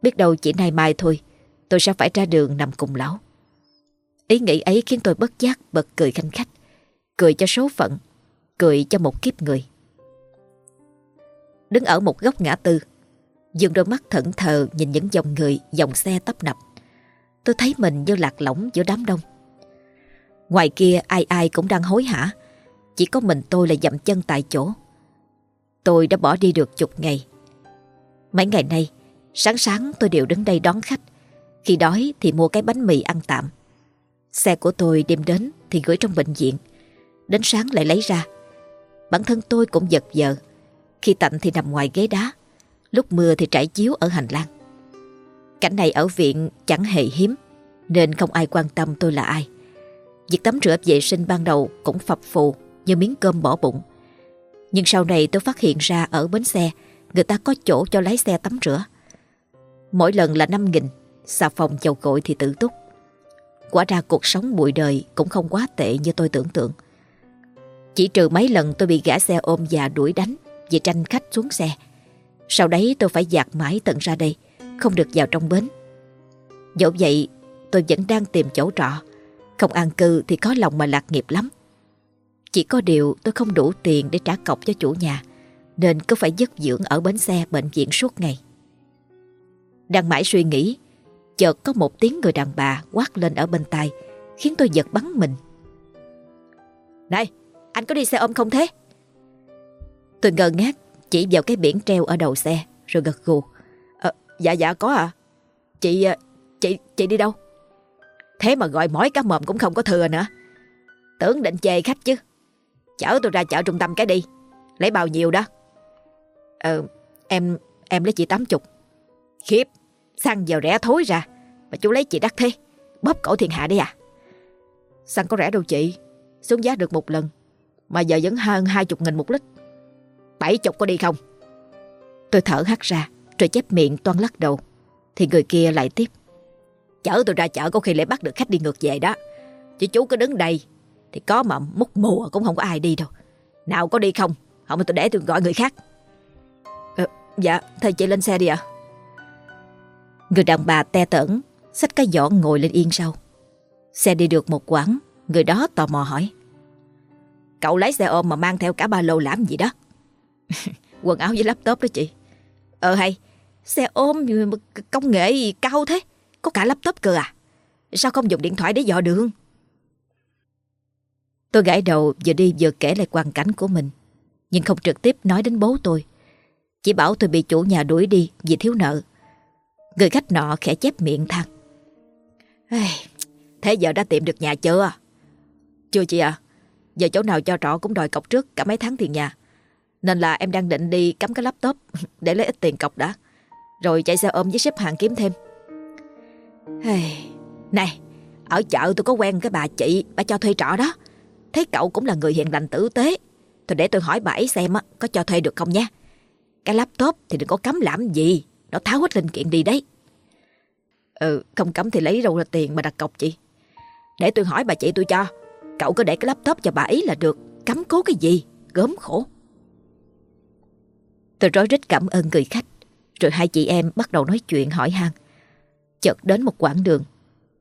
Biết đâu chỉ nay mai thôi, tôi sẽ phải ra đường nằm cùng lão. Ý nghĩ ấy khiến tôi bất giác bật cười khanh khách. Cười cho số phận, cười cho một kiếp người. Đứng ở một góc ngã tư, dừng đôi mắt thẫn thờ nhìn những dòng người, dòng xe tấp nập. Tôi thấy mình như lạc lõng giữa đám đông. Ngoài kia ai ai cũng đang hối hả, chỉ có mình tôi là dậm chân tại chỗ. Tôi đã bỏ đi được chục ngày. Mấy ngày nay, sáng sáng tôi đều đứng đây đón khách. Khi đói thì mua cái bánh mì ăn tạm. Xe của tôi đêm đến thì gửi trong bệnh viện. Đến sáng lại lấy ra. Bản thân tôi cũng giật giờ. Khi tạnh thì nằm ngoài ghế đá. Lúc mưa thì trải chiếu ở hành lang. Cảnh này ở viện chẳng hề hiếm. Nên không ai quan tâm tôi là ai. Việc tắm rửa vệ sinh ban đầu cũng phập phù như miếng cơm bỏ bụng. Nhưng sau này tôi phát hiện ra ở bến xe người ta có chỗ cho lái xe tắm rửa. Mỗi lần là 5 nghìn, xà phòng dầu gội thì tự túc. Quả ra cuộc sống bụi đời cũng không quá tệ như tôi tưởng tượng. Chỉ trừ mấy lần tôi bị gã xe ôm già đuổi đánh vì tranh khách xuống xe. Sau đấy tôi phải dạt mãi tận ra đây, không được vào trong bến. Dẫu vậy, tôi vẫn đang tìm chỗ trọ. Không an cư thì có lòng mà lạc nghiệp lắm. Chỉ có điều tôi không đủ tiền để trả cọc cho chủ nhà, nên cứ phải dứt dưỡng ở bến xe bệnh viện suốt ngày. Đang mãi suy nghĩ, chợt có một tiếng người đàn bà quát lên ở bên tai, khiến tôi giật bắn mình. Này, anh có đi xe ôm không thế? Tôi ngờ ngác chỉ vào cái biển treo ở đầu xe rồi gật gù. Dạ dạ có à. Chị ờ, chị chị đi đâu? Thế mà gọi mỏi cá mồm cũng không có thừa nữa. Tưởng định chê khách chứ. Chở tôi ra chợ trung tâm cái đi. Lấy bao nhiêu đó? Ờ, em em lấy chị tám chục. Khiếp, xăng giờ rẻ thối ra. Mà chú lấy chị đắt thế. Bóp cổ thiên hạ đi à? Xăng có rẻ đâu chị. Xuống giá được một lần. Mà giờ vẫn hơn hai chục nghìn một lít. Bảy chục có đi không? Tôi thở hắt ra, rồi chép miệng toan lắc đầu. Thì người kia lại tiếp. Chở tôi ra chợ có khi lại bắt được khách đi ngược về đó. Chứ chú cứ đứng đây thì có mà múc mùa à, cũng không có ai đi đâu. Nào có đi không? Không tôi để tôi gọi người khác. Ờ, dạ, thầy chị lên xe đi ạ. Người đàn bà te tởn, xách cái giỏ ngồi lên yên sau. Xe đi được một quãng, người đó tò mò hỏi. Cậu lấy xe ôm mà mang theo cả ba lô làm gì đó? <laughs> Quần áo với laptop đó chị. Ờ hay, xe ôm công nghệ cao thế, có cả laptop cơ à? Sao không dùng điện thoại để dò đường? Tôi gãi đầu vừa đi vừa kể lại hoàn cảnh của mình Nhưng không trực tiếp nói đến bố tôi Chỉ bảo tôi bị chủ nhà đuổi đi vì thiếu nợ Người khách nọ khẽ chép miệng than Thế giờ đã tìm được nhà chưa? Chưa chị à. Giờ chỗ nào cho trọ cũng đòi cọc trước cả mấy tháng tiền nhà. Nên là em đang định đi cắm cái laptop <laughs> để lấy ít tiền cọc đã. Rồi chạy xe ôm với xếp hàng kiếm thêm. Hey, này, ở chợ tôi có quen cái bà chị, bà cho thuê trọ đó. Thấy cậu cũng là người hiền lành tử tế. Thôi để tôi hỏi bà ấy xem có cho thuê được không nha. Cái laptop thì đừng có cấm làm gì, nó tháo hết linh kiện đi đấy. Ừ, không cấm thì lấy đâu ra tiền mà đặt cọc chị. Để tôi hỏi bà chị tôi cho. Cậu cứ để cái laptop cho bà ấy là được. cấm cố cái gì, gớm khổ. Tôi rối rít cảm ơn người khách. Rồi hai chị em bắt đầu nói chuyện hỏi han. Chợt đến một quãng đường.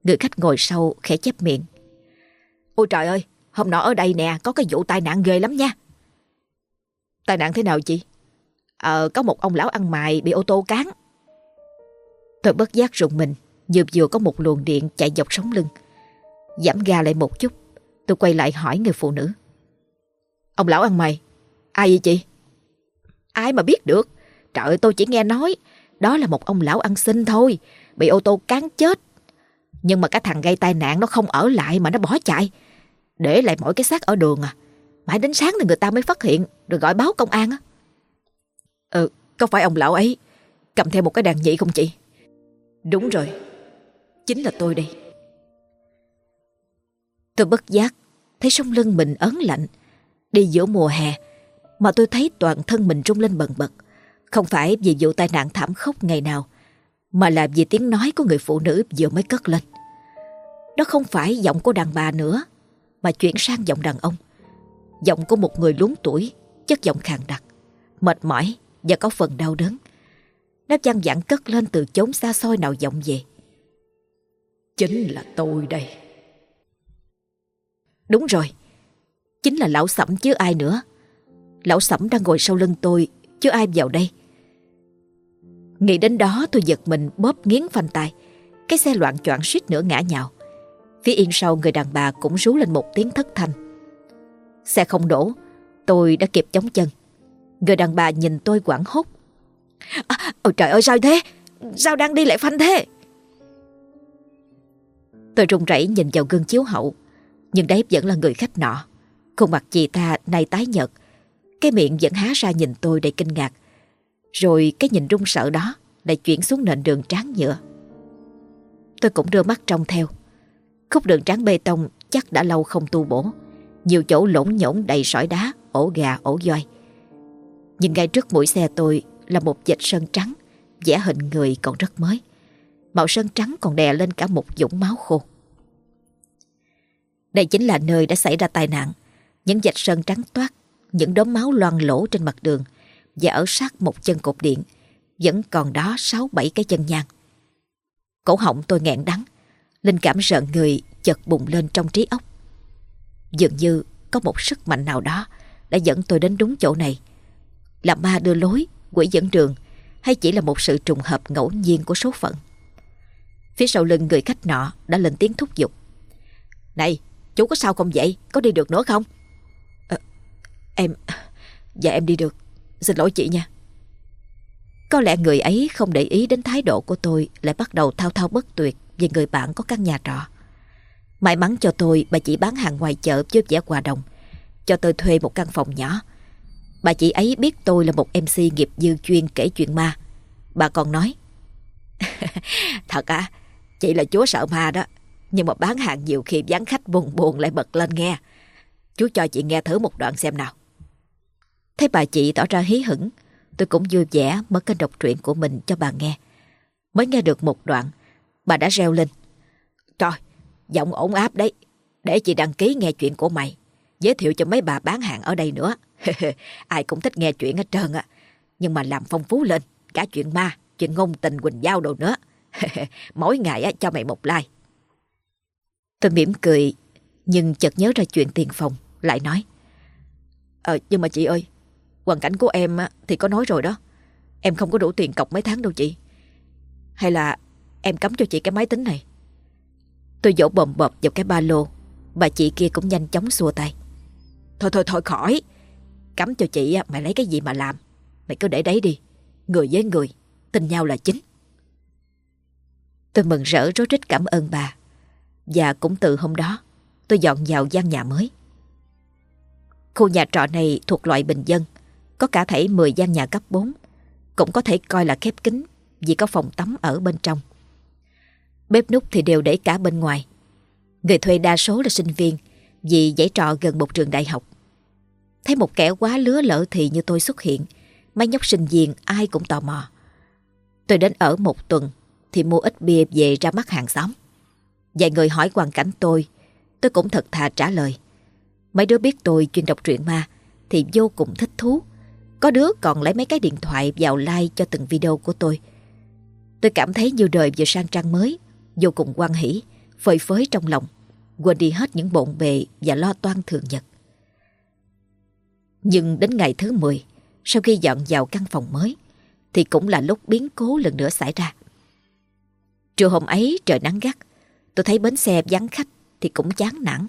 Người khách ngồi sau khẽ chép miệng. Ôi trời ơi, hôm nọ ở đây nè có cái vụ tai nạn ghê lắm nha. Tai nạn thế nào chị? Ờ, có một ông lão ăn mày bị ô tô cán. Tôi bất giác rùng mình, vừa vừa có một luồng điện chạy dọc sống lưng. Giảm ga lại một chút, tôi quay lại hỏi người phụ nữ. Ông lão ăn mày, ai vậy chị? Ai mà biết được, trời ơi tôi chỉ nghe nói, đó là một ông lão ăn xin thôi, bị ô tô cán chết. Nhưng mà cái thằng gây tai nạn nó không ở lại mà nó bỏ chạy, để lại mỗi cái xác ở đường à. Mãi đến sáng thì người ta mới phát hiện, rồi gọi báo công an á. Ừ, có phải ông lão ấy cầm theo một cái đàn nhị không chị? Đúng rồi, chính là tôi đây. Tôi bất giác, thấy sông lưng mình ớn lạnh. Đi giữa mùa hè, mà tôi thấy toàn thân mình rung lên bần bật. Không phải vì vụ tai nạn thảm khốc ngày nào, mà là vì tiếng nói của người phụ nữ vừa mới cất lên. Đó không phải giọng của đàn bà nữa, mà chuyển sang giọng đàn ông. Giọng của một người luống tuổi, chất giọng khàn đặc, mệt mỏi và có phần đau đớn. Nó chăn dặn cất lên từ chốn xa xôi nào vọng về. Chính là tôi đây. Đúng rồi, chính là lão sẩm chứ ai nữa. Lão sẩm đang ngồi sau lưng tôi, chứ ai vào đây. Nghĩ đến đó tôi giật mình bóp nghiến phanh tay. Cái xe loạn choạng suýt nữa ngã nhào. Phía yên sau người đàn bà cũng rú lên một tiếng thất thanh. Xe không đổ, tôi đã kịp chống chân. Người đàn bà nhìn tôi quảng hốt. À, ôi trời ơi sao thế? Sao đang đi lại phanh thế? Tôi run rẩy nhìn vào gương chiếu hậu. Nhưng đấy vẫn là người khách nọ. Khuôn mặt chị ta nay tái nhợt. Cái miệng vẫn há ra nhìn tôi đầy kinh ngạc. Rồi cái nhìn run sợ đó lại chuyển xuống nền đường tráng nhựa. Tôi cũng đưa mắt trông theo. Khúc đường tráng bê tông chắc đã lâu không tu bổ. Nhiều chỗ lỗn nhổn đầy sỏi đá, ổ gà, ổ voi. Nhưng ngay trước mũi xe tôi là một vệt sơn trắng, vẽ hình người còn rất mới. Màu sơn trắng còn đè lên cả một dũng máu khô. Đây chính là nơi đã xảy ra tai nạn. Những vệt sơn trắng toát, những đốm máu loang lỗ trên mặt đường và ở sát một chân cột điện vẫn còn đó sáu bảy cái chân nhang. Cổ họng tôi nghẹn đắng, linh cảm rợn người chợt bùng lên trong trí óc. Dường như có một sức mạnh nào đó đã dẫn tôi đến đúng chỗ này. Là ma đưa lối, quỷ dẫn đường hay chỉ là một sự trùng hợp ngẫu nhiên của số phận. Phía sau lưng người khách nọ đã lên tiếng thúc giục. Này, chú có sao không vậy? Có đi được nữa không? À, em... Dạ em đi được. Xin lỗi chị nha. Có lẽ người ấy không để ý đến thái độ của tôi lại bắt đầu thao thao bất tuyệt về người bạn có căn nhà trọ. May mắn cho tôi bà chỉ bán hàng ngoài chợ với vẻ quà đồng. Cho tôi thuê một căn phòng nhỏ. Bà chị ấy biết tôi là một MC nghiệp dư chuyên kể chuyện ma. Bà còn nói <laughs> Thật à, chị là chúa sợ ma đó. Nhưng mà bán hàng nhiều khi dán khách buồn buồn lại bật lên nghe. Chú cho chị nghe thử một đoạn xem nào. Thấy bà chị tỏ ra hí hửng, tôi cũng vui vẻ mở kênh đọc truyện của mình cho bà nghe. Mới nghe được một đoạn, bà đã reo lên. Trời, giọng ổn áp đấy. Để chị đăng ký nghe chuyện của mày. Giới thiệu cho mấy bà bán hàng ở đây nữa. <laughs> Ai cũng thích nghe chuyện hết trơn á. Nhưng mà làm phong phú lên. Cả chuyện ma, chuyện ngôn tình quỳnh giao đồ nữa. <laughs> Mỗi ngày cho mày một like. Tôi mỉm cười, nhưng chợt nhớ ra chuyện tiền phòng, lại nói. Ờ, nhưng mà chị ơi, hoàn cảnh của em thì có nói rồi đó. Em không có đủ tiền cọc mấy tháng đâu chị. Hay là em cấm cho chị cái máy tính này. Tôi dỗ bầm bập vào cái ba lô, bà chị kia cũng nhanh chóng xua tay. Thôi thôi thôi khỏi, cấm cho chị mày lấy cái gì mà làm. Mày cứ để đấy đi, người với người, tin nhau là chính. Tôi mừng rỡ rối rít cảm ơn bà. Và cũng từ hôm đó tôi dọn vào gian nhà mới. Khu nhà trọ này thuộc loại bình dân, có cả thể 10 gian nhà cấp 4, cũng có thể coi là khép kín vì có phòng tắm ở bên trong. Bếp nút thì đều để cả bên ngoài. Người thuê đa số là sinh viên vì giải trọ gần một trường đại học. Thấy một kẻ quá lứa lỡ thì như tôi xuất hiện, mấy nhóc sinh viên ai cũng tò mò. Tôi đến ở một tuần thì mua ít bia về ra mắt hàng xóm. Vài người hỏi hoàn cảnh tôi, tôi cũng thật thà trả lời. Mấy đứa biết tôi chuyên đọc truyện ma thì vô cùng thích thú. Có đứa còn lấy mấy cái điện thoại vào like cho từng video của tôi. Tôi cảm thấy như đời vừa sang trang mới, vô cùng quan hỷ, phơi phới trong lòng, quên đi hết những bộn bề và lo toan thường nhật. Nhưng đến ngày thứ 10, sau khi dọn vào căn phòng mới, thì cũng là lúc biến cố lần nữa xảy ra. Trưa hôm ấy trời nắng gắt, tôi thấy bến xe vắng khách thì cũng chán nản.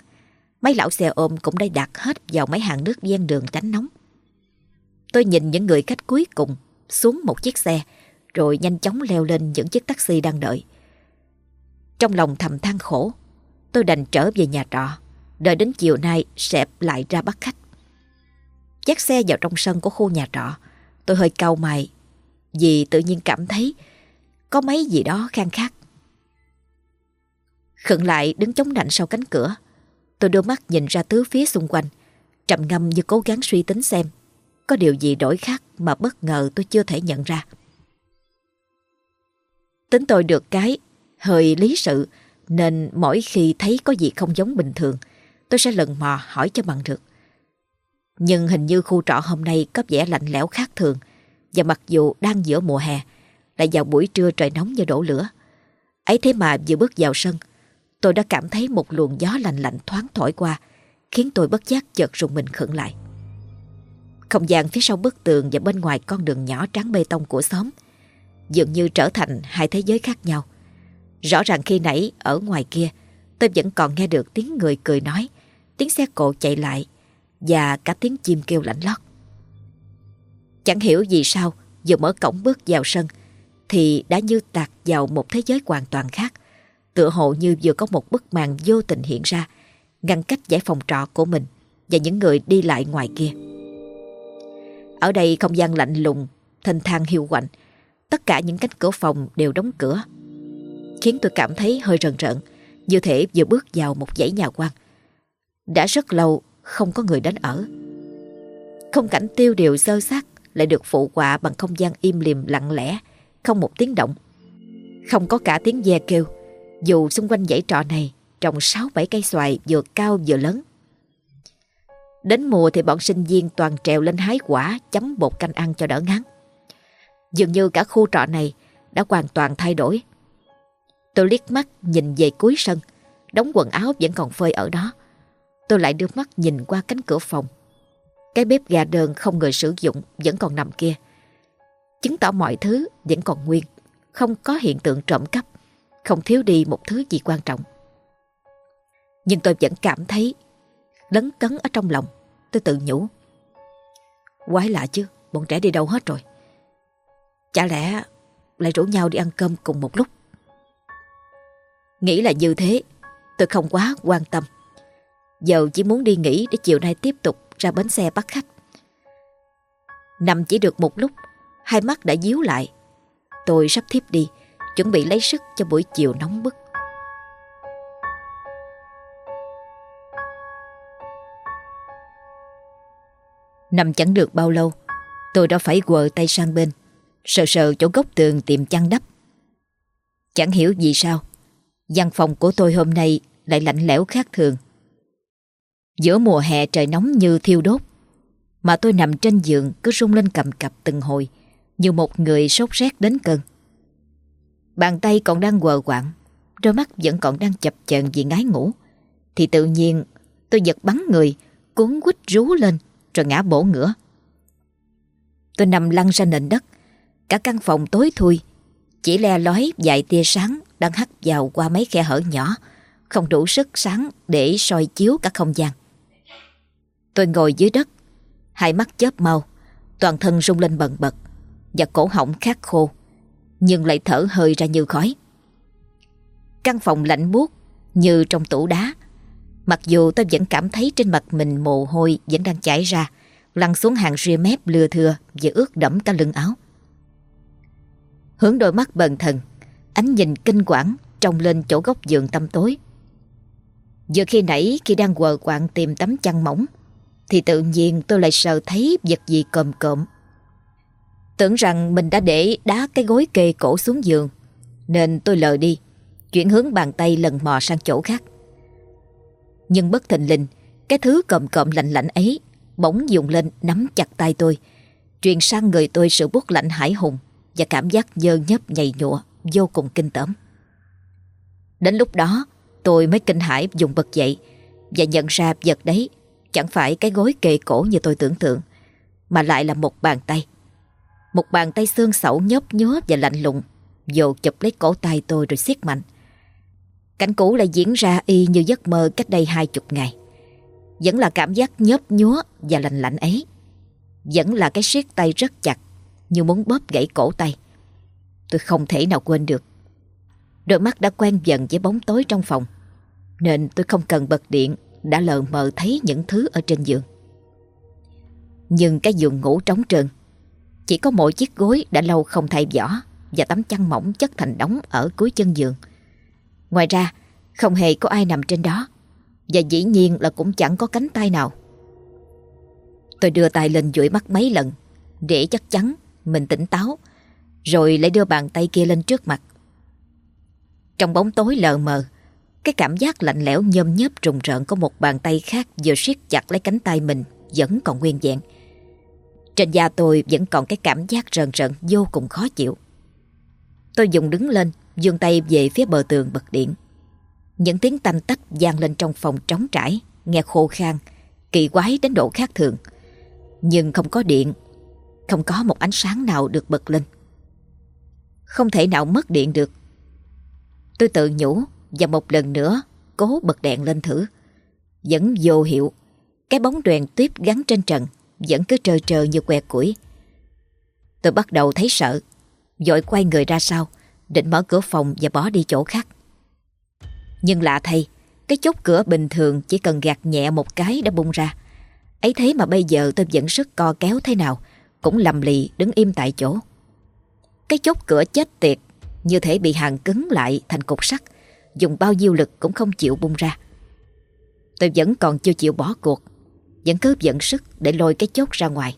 Mấy lão xe ôm cũng đã đặt hết vào mấy hàng nước ven đường tránh nóng. Tôi nhìn những người khách cuối cùng xuống một chiếc xe rồi nhanh chóng leo lên những chiếc taxi đang đợi. Trong lòng thầm than khổ, tôi đành trở về nhà trọ, đợi đến chiều nay sẽ lại ra bắt khách. Dắt xe vào trong sân của khu nhà trọ, tôi hơi cau mày vì tự nhiên cảm thấy có mấy gì đó khang khát. Khẩn lại đứng chống nạnh sau cánh cửa, tôi đưa mắt nhìn ra tứ phía xung quanh, trầm ngâm như cố gắng suy tính xem có điều gì đổi khác mà bất ngờ tôi chưa thể nhận ra. Tính tôi được cái hơi lý sự, nên mỗi khi thấy có gì không giống bình thường, tôi sẽ lần mò hỏi cho bằng được. Nhưng hình như khu trọ hôm nay có vẻ lạnh lẽo khác thường, và mặc dù đang giữa mùa hè, lại vào buổi trưa trời nóng như đổ lửa. Ấy thế mà vừa bước vào sân, tôi đã cảm thấy một luồng gió lạnh lạnh thoáng thổi qua, khiến tôi bất giác chợt rùng mình khựng lại. Không gian phía sau bức tường và bên ngoài con đường nhỏ trắng bê tông của xóm dường như trở thành hai thế giới khác nhau. Rõ ràng khi nãy ở ngoài kia tôi vẫn còn nghe được tiếng người cười nói, tiếng xe cộ chạy lại và cả tiếng chim kêu lạnh lót. Chẳng hiểu vì sao vừa mở cổng bước vào sân thì đã như tạt vào một thế giới hoàn toàn khác. Tựa hồ như vừa có một bức màn vô tình hiện ra ngăn cách giải phòng trọ của mình và những người đi lại ngoài kia. Ở đây không gian lạnh lùng, thanh thang hiu quạnh. Tất cả những cánh cửa phòng đều đóng cửa. Khiến tôi cảm thấy hơi rần rợn, như thể vừa bước vào một dãy nhà quan. Đã rất lâu không có người đến ở. Không cảnh tiêu điều sơ sát lại được phụ họa bằng không gian im lìm lặng lẽ, không một tiếng động. Không có cả tiếng ve kêu, dù xung quanh dãy trọ này trồng sáu bảy cây xoài vừa cao vừa lớn. Đến mùa thì bọn sinh viên toàn trèo lên hái quả chấm bột canh ăn cho đỡ ngán. Dường như cả khu trọ này đã hoàn toàn thay đổi. Tôi liếc mắt nhìn về cuối sân, đống quần áo vẫn còn phơi ở đó. Tôi lại đưa mắt nhìn qua cánh cửa phòng. Cái bếp gà đơn không người sử dụng vẫn còn nằm kia. Chứng tỏ mọi thứ vẫn còn nguyên, không có hiện tượng trộm cắp, không thiếu đi một thứ gì quan trọng. Nhưng tôi vẫn cảm thấy lấn cấn ở trong lòng. Tôi tự nhủ. Quái lạ chứ, bọn trẻ đi đâu hết rồi. Chả lẽ lại rủ nhau đi ăn cơm cùng một lúc. Nghĩ là như thế, tôi không quá quan tâm. Giờ chỉ muốn đi nghỉ để chiều nay tiếp tục ra bến xe bắt khách. Nằm chỉ được một lúc, hai mắt đã díu lại. Tôi sắp thiếp đi, chuẩn bị lấy sức cho buổi chiều nóng bức. Nằm chẳng được bao lâu, Tôi đã phải quờ tay sang bên Sờ sờ chỗ góc tường tìm chăn đắp. Chẳng hiểu vì sao, Văn phòng của tôi hôm nay Lại lạnh lẽo khác thường. Giữa mùa hè trời nóng như thiêu đốt, Mà tôi nằm trên giường Cứ rung lên cầm cập từng hồi, Như một người sốt rét đến cơn. Bàn tay còn đang quờ quạng, Đôi mắt vẫn còn đang chập chờn vì ngái ngủ, Thì tự nhiên tôi giật bắn người, Cuốn quýt rú lên rồi ngã bổ ngửa. Tôi nằm lăn ra nền đất, cả căn phòng tối thui, chỉ le lói vài tia sáng đang hắt vào qua mấy khe hở nhỏ, không đủ sức sáng để soi chiếu cả không gian. Tôi ngồi dưới đất, hai mắt chớp mau, toàn thân rung lên bần bật và cổ họng khát khô, nhưng lại thở hơi ra như khói. Căn phòng lạnh buốt như trong tủ đá. Mặc dù tôi vẫn cảm thấy trên mặt mình mồ hôi vẫn đang chảy ra, lăn xuống hàng ria mép lừa thừa và ướt đẫm cả lưng áo. Hướng đôi mắt bần thần, ánh nhìn kinh quản trông lên chỗ góc giường tăm tối. Giờ khi nãy khi đang quờ quạng tìm tấm chăn mỏng, thì tự nhiên tôi lại sợ thấy vật gì cồm cộm. Tưởng rằng mình đã để đá cái gối kề cổ xuống giường, nên tôi lờ đi, chuyển hướng bàn tay lần mò sang chỗ khác. Nhưng bất thình lình, cái thứ cộm cộm lạnh lạnh ấy bỗng dùng lên nắm chặt tay tôi, truyền sang người tôi sự buốt lạnh hải hùng và cảm giác dơ nhấp nhầy nhụa vô cùng kinh tởm. Đến lúc đó, tôi mới kinh hãi dùng bật dậy và nhận ra vật đấy chẳng phải cái gối kề cổ như tôi tưởng tượng, mà lại là một bàn tay. Một bàn tay xương sẩu nhớp nhớ và lạnh lùng, dồ chụp lấy cổ tay tôi rồi siết mạnh. Cảnh cũ lại diễn ra y như giấc mơ cách đây hai chục ngày. Vẫn là cảm giác nhớp nhúa và lạnh lạnh ấy. Vẫn là cái siết tay rất chặt, như muốn bóp gãy cổ tay. Tôi không thể nào quên được. Đôi mắt đã quen dần với bóng tối trong phòng, nên tôi không cần bật điện đã lờ mờ thấy những thứ ở trên giường. Nhưng cái giường ngủ trống trơn, chỉ có mỗi chiếc gối đã lâu không thay vỏ và tấm chăn mỏng chất thành đống ở cuối chân giường. Ngoài ra, không hề có ai nằm trên đó và dĩ nhiên là cũng chẳng có cánh tay nào. Tôi đưa tay lên dụi mắt mấy lần để chắc chắn mình tỉnh táo rồi lại đưa bàn tay kia lên trước mặt. Trong bóng tối lờ mờ, cái cảm giác lạnh lẽo nhôm nhớp rùng rợn của một bàn tay khác vừa siết chặt lấy cánh tay mình vẫn còn nguyên vẹn. Trên da tôi vẫn còn cái cảm giác rờn rợn vô cùng khó chịu. Tôi dùng đứng lên, dương tay về phía bờ tường bật điện. Những tiếng tanh tách vang lên trong phòng trống trải, nghe khô khan, kỳ quái đến độ khác thường. Nhưng không có điện, không có một ánh sáng nào được bật lên. Không thể nào mất điện được. Tôi tự nhủ và một lần nữa cố bật đèn lên thử. Vẫn vô hiệu, cái bóng đèn tiếp gắn trên trần vẫn cứ trơ trơ như que củi. Tôi bắt đầu thấy sợ, dội quay người ra sau, định mở cửa phòng và bỏ đi chỗ khác. Nhưng lạ thay, cái chốt cửa bình thường chỉ cần gạt nhẹ một cái đã bung ra. Ấy thế mà bây giờ tôi vẫn sức co kéo thế nào, cũng lầm lì đứng im tại chỗ. Cái chốt cửa chết tiệt, như thể bị hàng cứng lại thành cục sắt, dùng bao nhiêu lực cũng không chịu bung ra. Tôi vẫn còn chưa chịu bỏ cuộc, vẫn cứ dẫn sức để lôi cái chốt ra ngoài.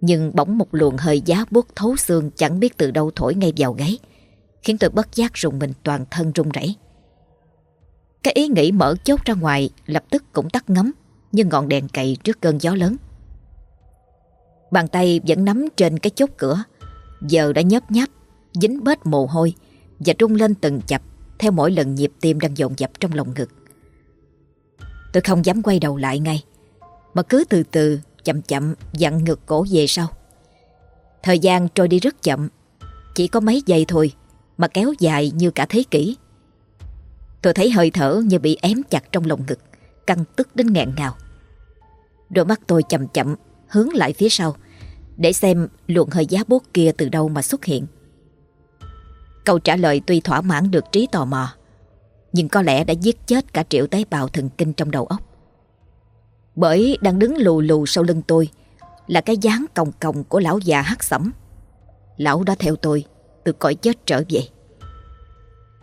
Nhưng bỗng một luồng hơi giá buốt thấu xương chẳng biết từ đâu thổi ngay vào gáy, khiến tôi bất giác rùng mình toàn thân run rẩy. Cái ý nghĩ mở chốt ra ngoài lập tức cũng tắt ngấm như ngọn đèn cậy trước cơn gió lớn. Bàn tay vẫn nắm trên cái chốt cửa, giờ đã nhấp nháp, dính bết mồ hôi và rung lên từng chập theo mỗi lần nhịp tim đang dồn dập trong lòng ngực. Tôi không dám quay đầu lại ngay, mà cứ từ từ, chậm chậm dặn ngực cổ về sau. Thời gian trôi đi rất chậm, chỉ có mấy giây thôi mà kéo dài như cả thế kỷ. Tôi thấy hơi thở như bị ém chặt trong lồng ngực, căng tức đến nghẹn ngào. Đôi mắt tôi chậm chậm hướng lại phía sau để xem luồng hơi giá bốt kia từ đâu mà xuất hiện. Câu trả lời tuy thỏa mãn được trí tò mò, nhưng có lẽ đã giết chết cả triệu tế bào thần kinh trong đầu óc. Bởi đang đứng lù lù sau lưng tôi là cái dáng còng còng của lão già hát sẩm. Lão đã theo tôi từ cõi chết trở về.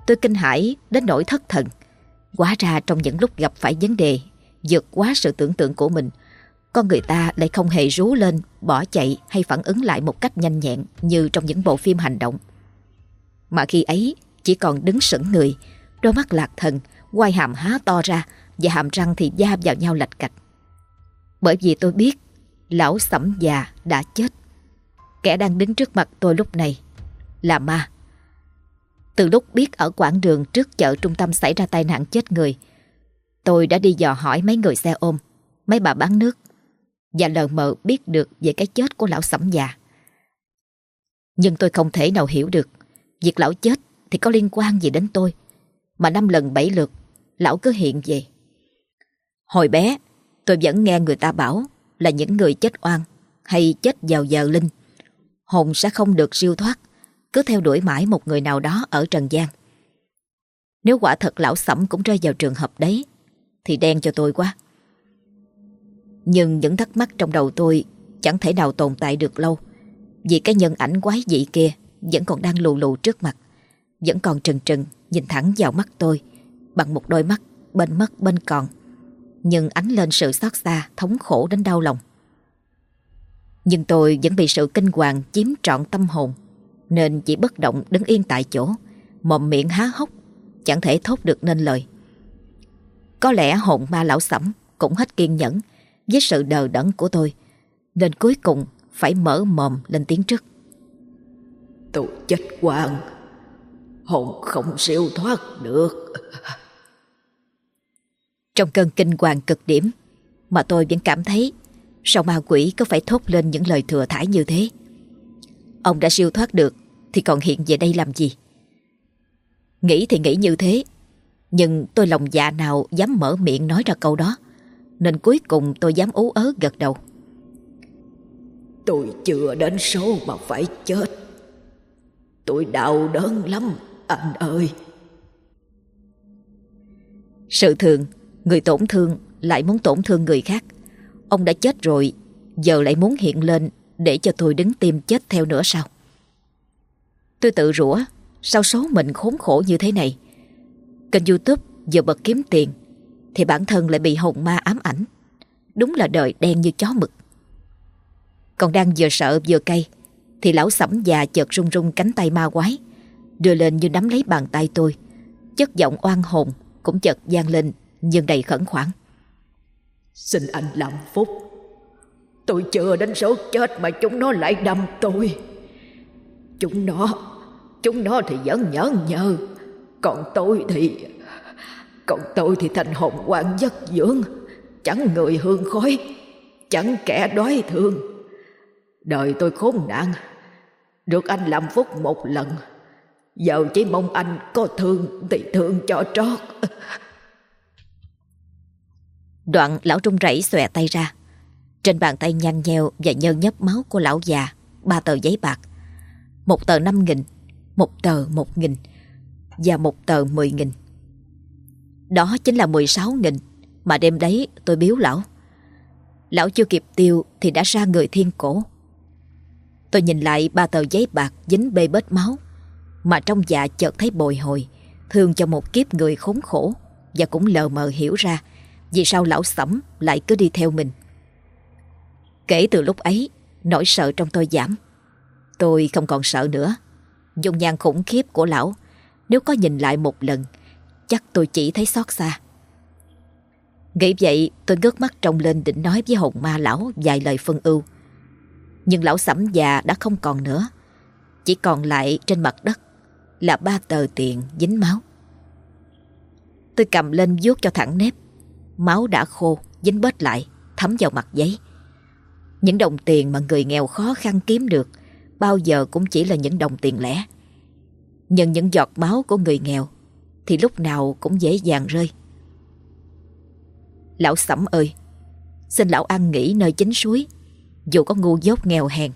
Tôi kinh hãi đến nỗi thất thần. Quá ra trong những lúc gặp phải vấn đề vượt quá sự tưởng tượng của mình, con người ta lại không hề rú lên, bỏ chạy hay phản ứng lại một cách nhanh nhẹn như trong những bộ phim hành động. Mà khi ấy chỉ còn đứng sững người, đôi mắt lạc thần, quai hàm há to ra và hàm răng thì da vào nhau lạch cạch. Bởi vì tôi biết lão sẩm già đã chết. Kẻ đang đứng trước mặt tôi lúc này là ma. Từ lúc biết ở quãng đường trước chợ trung tâm xảy ra tai nạn chết người, tôi đã đi dò hỏi mấy người xe ôm, mấy bà bán nước và lờ mờ biết được về cái chết của lão sẩm già. Nhưng tôi không thể nào hiểu được Việc lão chết thì có liên quan gì đến tôi Mà năm lần bảy lượt Lão cứ hiện về Hồi bé tôi vẫn nghe người ta bảo Là những người chết oan Hay chết vào giờ linh, Hồn sẽ không được siêu thoát, Cứ theo đuổi mãi một người nào đó ở trần gian. Nếu quả thật lão sẩm cũng rơi vào trường hợp đấy, Thì đen cho tôi quá. Nhưng những thắc mắc trong đầu tôi Chẳng thể nào tồn tại được lâu, Vì cái nhân ảnh quái dị kia Vẫn còn đang lù lù trước mặt, Vẫn còn trừng trừng Nhìn thẳng vào mắt tôi, Bằng một đôi mắt bên mất bên còn. Nhưng ánh lên sự xót xa, Thống khổ đến đau lòng. Nhưng tôi vẫn bị sự kinh hoàng Chiếm trọn tâm hồn, Nên chỉ bất động đứng yên tại chỗ, Mồm miệng há hốc, Chẳng thể thốt được nên lời. Có lẽ hồn ma lão sẩm Cũng hết kiên nhẫn Với sự đờ đẫn của tôi, Nên cuối cùng phải mở mồm lên tiếng trước. Tôi chết quang Hồn không siêu thoát được. <laughs> Trong cơn kinh hoàng cực điểm. Mà tôi vẫn cảm thấy Sao ma quỷ có phải thốt lên những lời thừa thải như thế? Ông đã siêu thoát được Thì còn hiện về đây làm gì? Nghĩ thì nghĩ như thế Nhưng tôi lòng dạ nào dám mở miệng nói ra câu đó Nên cuối cùng tôi dám ú ớ gật đầu. Tôi chưa đến số mà phải chết. Tôi đau đớn lắm anh ơi. Sự thường Người tổn thương lại muốn tổn thương người khác. Ông đã chết rồi, Giờ lại muốn hiện lên Để cho tôi đứng tim chết theo nữa sao? Tôi tự rủa, Sao số mình khốn khổ như thế này? Kênh youtube giờ bật kiếm tiền, Thì bản thân lại bị hồn ma ám ảnh. Đúng là đời đen như chó mực. Còn đang vừa sợ vừa cay, Thì lão sẩm già chợt rung rung cánh tay ma quái, Đưa lên như nắm lấy bàn tay tôi. Chất giọng oan hồn Cũng chợt gian lên. Nhưng đầy khẩn khoản. Xin anh làm phúc. Tôi chưa đến số chết Mà chúng nó lại đâm tôi. Chúng nó Chúng nó thì vẫn nhớ nhơ. Còn tôi thì, Còn tôi thì thành hồn quan giấc dưỡng. Chẳng người hương khói, Chẳng kẻ đói thương. Đời tôi khốn nạn, Được anh làm phúc một lần. Giờ chỉ mong anh có thương Thì thương cho trót. Đoạn lão trung rẩy xòe tay ra Trên bàn tay nhăn nheo Và nhơ nhấp máu của lão già, Ba tờ giấy bạc Một tờ năm nghìn, một tờ một nghìn và một tờ mười nghìn. Đó chính là mười sáu nghìn mà đêm đấy tôi biếu lão. Lão chưa kịp tiêu thì đã ra người thiên cổ. Tôi nhìn lại ba tờ giấy bạc dính bê bết máu mà trong dạ chợt thấy bồi hồi, thương cho một kiếp người khốn khổ và cũng lờ mờ hiểu ra vì sao lão sẩm lại cứ đi theo mình. Kể từ lúc ấy, nỗi sợ trong tôi giảm. Tôi không còn sợ nữa. Dung nhan khủng khiếp của lão Nếu có nhìn lại một lần Chắc tôi chỉ thấy xót xa Nghĩ vậy tôi ngước mắt trông lên định nói với hồn ma lão vài lời phân ưu Nhưng lão sẩm già đã không còn nữa Chỉ còn lại trên mặt đất Là ba tờ tiền dính máu Tôi cầm lên vuốt cho thẳng nếp Máu đã khô Dính bết lại Thấm vào mặt giấy Những đồng tiền mà người nghèo khó khăn kiếm được bao giờ cũng chỉ là những đồng tiền lẻ. Nhưng những giọt máu của người nghèo thì lúc nào cũng dễ dàng rơi. Lão Sẩm ơi, xin lão ăn nghỉ nơi chính suối. Dù có ngu dốt nghèo hèn,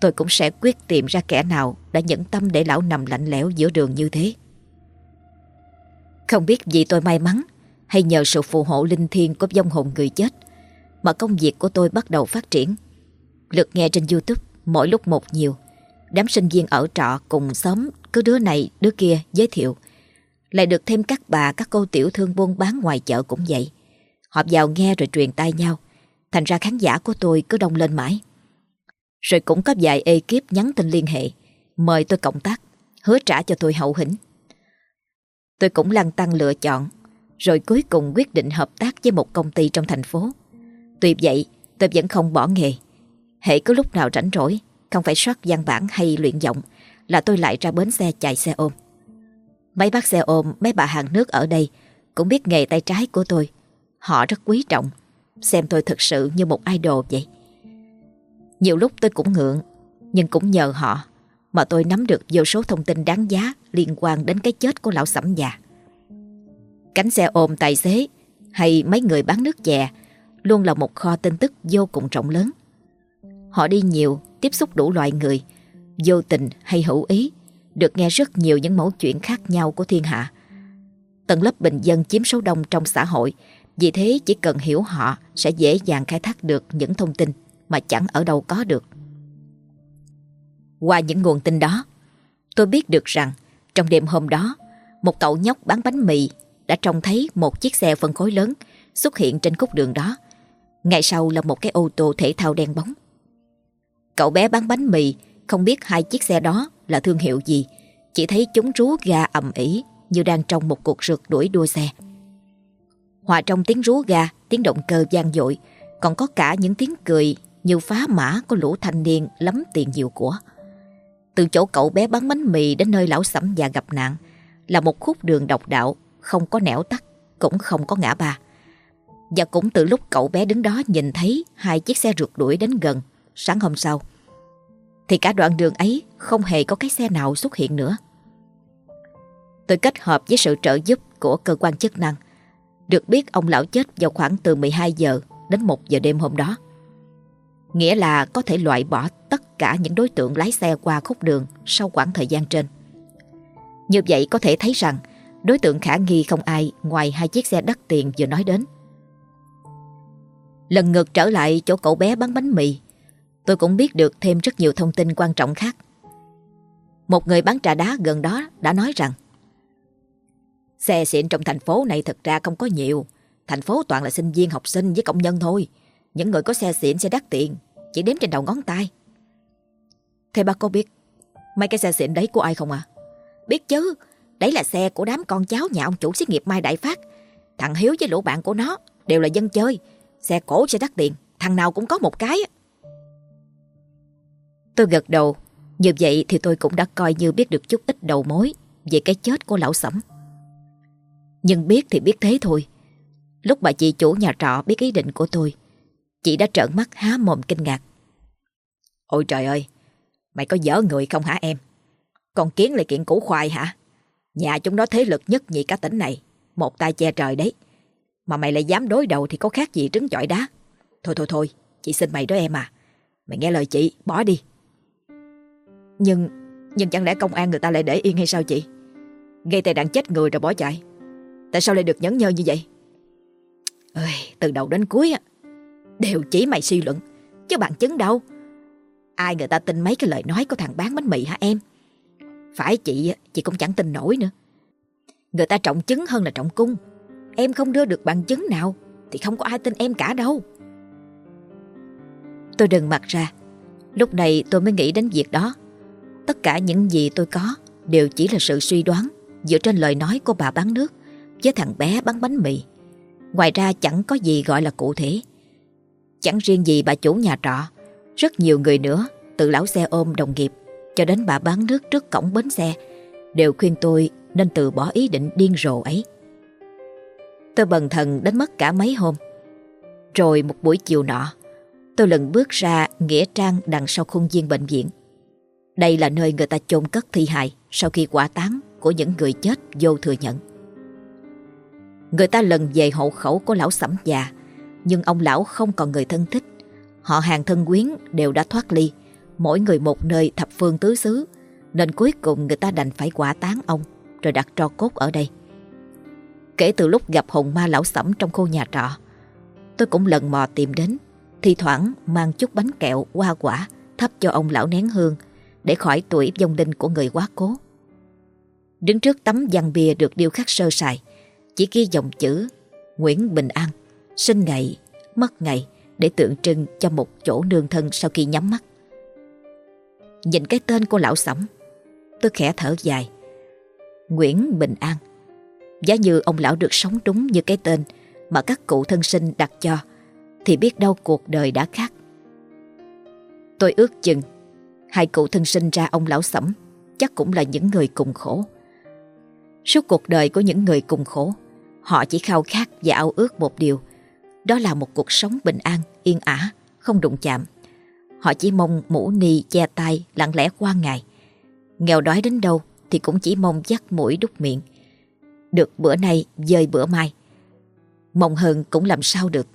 tôi cũng sẽ quyết tìm ra kẻ nào đã nhẫn tâm để lão nằm lạnh lẽo giữa đường như thế. Không biết vì tôi may mắn hay nhờ sự phù hộ linh thiêng của dông hồn người chết mà công việc của tôi bắt đầu phát triển. Lượt nghe trên YouTube, Mỗi lúc một nhiều, Đám sinh viên ở trọ cùng xóm Cứ đứa này, đứa kia giới thiệu. Lại được thêm các bà, Các cô tiểu thương buôn bán ngoài chợ cũng vậy. Họ vào nghe rồi truyền tai nhau. Thành ra khán giả của tôi cứ đông lên mãi. Rồi cũng có vài ekip nhắn tin liên hệ, Mời tôi cộng tác, Hứa trả cho tôi hậu hĩnh. Tôi cũng lăn tăng lựa chọn. Rồi cuối cùng quyết định hợp tác với một công ty trong thành phố. Tuy vậy, tôi vẫn không bỏ nghề. Hệ có lúc nào rảnh rỗi, Không phải soát văn bản hay luyện giọng, Là tôi lại ra bến xe chạy xe ôm. Mấy bác xe ôm, Mấy bà hàng nước ở đây Cũng biết nghề tay trái của tôi. Họ rất quý trọng, Xem tôi thực sự như một idol vậy. Nhiều lúc tôi cũng ngượng, Nhưng cũng nhờ họ Mà tôi nắm được vô số thông tin đáng giá Liên quan đến cái chết của lão sẩm già. Cánh xe ôm tài xế Hay mấy người bán nước chè Luôn là một kho tin tức vô cùng rộng lớn Họ đi nhiều, tiếp xúc đủ loại người, vô tình hay hữu ý, được nghe rất nhiều những mẫu chuyện khác nhau của thiên hạ. Tầng lớp bình dân chiếm số đông trong xã hội, vì thế chỉ cần hiểu họ sẽ dễ dàng khai thác được những thông tin mà chẳng ở đâu có được. Qua những nguồn tin đó, tôi biết được rằng trong đêm hôm đó, một cậu nhóc bán bánh mì đã trông thấy một chiếc xe phân khối lớn xuất hiện trên khúc đường đó. Ngay sau là một cái ô tô thể thao đen bóng. Cậu bé bán bánh mì không biết hai chiếc xe đó là thương hiệu gì, chỉ thấy chúng rú ga ầm ĩ như đang trong một cuộc rượt đuổi đua xe. Hòa trong tiếng rú ga, tiếng động cơ vang dội, còn có cả những tiếng cười như phá mã của lũ thanh niên lắm tiền nhiều của. Từ chỗ cậu bé bán bánh mì đến nơi lão sẫm già gặp nạn là một khúc đường độc đạo, không có nẻo tắt, cũng không có ngã ba. Và cũng từ lúc cậu bé đứng đó nhìn thấy hai chiếc xe rượt đuổi đến gần, sáng hôm sau, thì cả đoạn đường ấy không hề có cái xe nào xuất hiện nữa. Tôi kết hợp với sự trợ giúp của cơ quan chức năng, được biết ông lão chết vào khoảng từ 12 giờ đến 1 giờ đêm hôm đó. Nghĩa là có thể loại bỏ tất cả những đối tượng lái xe qua khúc đường sau khoảng thời gian trên. Như vậy có thể thấy rằng đối tượng khả nghi không ai ngoài hai chiếc xe đắt tiền vừa nói đến. Lần ngược trở lại chỗ cậu bé bán bánh mì, tôi cũng biết được thêm rất nhiều thông tin quan trọng khác. Một người bán trà đá gần đó đã nói rằng Xe xịn trong thành phố này thật ra không có nhiều. Thành phố toàn là sinh viên học sinh với công nhân thôi. Những người có xe xịn xe đắt tiền Chỉ đếm trên đầu ngón tay Thế bác có biết Mấy cái xe xịn đấy của ai không à Biết chứ Đấy là xe của đám con cháu nhà ông chủ xí nghiệp Mai Đại Phát Thằng Hiếu với lũ bạn của nó Đều là dân chơi Xe cổ xe đắt tiền Thằng nào cũng có một cái Tôi gật đầu Như vậy thì tôi cũng đã coi như biết được chút ít đầu mối Về cái chết của lão sẩm Nhưng biết thì biết thế thôi Lúc bà chị chủ nhà trọ biết ý định của tôi Chị đã trợn mắt há mồm kinh ngạc. Ôi trời ơi, mày có dở người không hả em? Con kiến lại kiện củ khoai hả? Nhà chúng nó thế lực nhất nhị cả tỉnh này, một tay che trời đấy. Mà mày lại dám đối đầu thì có khác gì trứng chọi đá. Thôi thôi thôi, chị xin mày đó em à. Mày nghe lời chị, bỏ đi. Nhưng, nhưng chẳng lẽ công an người ta lại để yên hay sao chị? Gây tai nạn chết người rồi bỏ chạy. Tại sao lại được nhẫn nhơ như vậy? Ơi, từ đầu đến cuối á, Đều chỉ mày suy luận Chứ bằng chứng đâu Ai người ta tin mấy cái lời nói của thằng bán bánh mì hả em phải chị Chị cũng chẳng tin nổi nữa. Người ta trọng chứng hơn là trọng cung. Em không đưa được bằng chứng nào, Thì không có ai tin em cả đâu. Tôi đừng mặt ra. Lúc này tôi mới nghĩ đến việc đó. Tất cả những gì tôi có Đều chỉ là sự suy đoán Dựa trên lời nói của bà bán nước Với thằng bé bán bánh mì. Ngoài ra chẳng có gì gọi là cụ thể. Chẳng riêng gì bà chủ nhà trọ, Rất nhiều người nữa Từ lão xe ôm đồng nghiệp. Cho đến bà bán nước trước cổng bến xe Đều khuyên tôi nên từ bỏ ý định điên rồ ấy. Tôi bần thần đến mất cả mấy hôm. Rồi một buổi chiều nọ Tôi lần bước ra Nghĩa Trang đằng sau khuôn viên bệnh viện. Đây là nơi người ta chôn cất thi hài Sau khi quả táng của những người chết vô thừa nhận. Người ta lần về hộ khẩu của lão sẩm già nhưng ông lão không còn người thân thích. Họ hàng thân quyến đều đã thoát ly, mỗi người một nơi thập phương tứ xứ, nên cuối cùng người ta đành phải quả táng ông, rồi đặt tro cốt ở đây. Kể từ lúc gặp hồn ma lão sẩm trong khu nhà trọ, tôi cũng lần mò tìm đến, thi thoảng mang chút bánh kẹo, hoa quả, thắp cho ông lão nén hương, để khỏi tuổi vong linh của người quá cố. Đứng trước tấm văn bia được điêu khắc sơ sài, chỉ ghi dòng chữ Nguyễn Bình An sinh ngày, mất ngày để tượng trưng cho một chỗ nương thân sau khi nhắm mắt. Nhìn cái tên của lão sẩm, tôi khẽ thở dài. Nguyễn Bình An. Giá như ông lão được sống đúng như cái tên mà các cụ thân sinh đặt cho, thì biết đâu cuộc đời đã khác. Tôi ước chừng, hai cụ thân sinh ra ông lão sẩm chắc cũng là những người cùng khổ. Suốt cuộc đời của những người cùng khổ, họ chỉ khao khát và ao ước một điều – đó là một cuộc sống bình an, yên ả, không đụng chạm. Họ chỉ mong mũ ni che tay lặng lẽ qua ngày. Nghèo đói đến đâu thì cũng chỉ mong dắt mũi đút miệng. Được bữa nay, dời bữa mai. Mong hơn cũng làm sao được.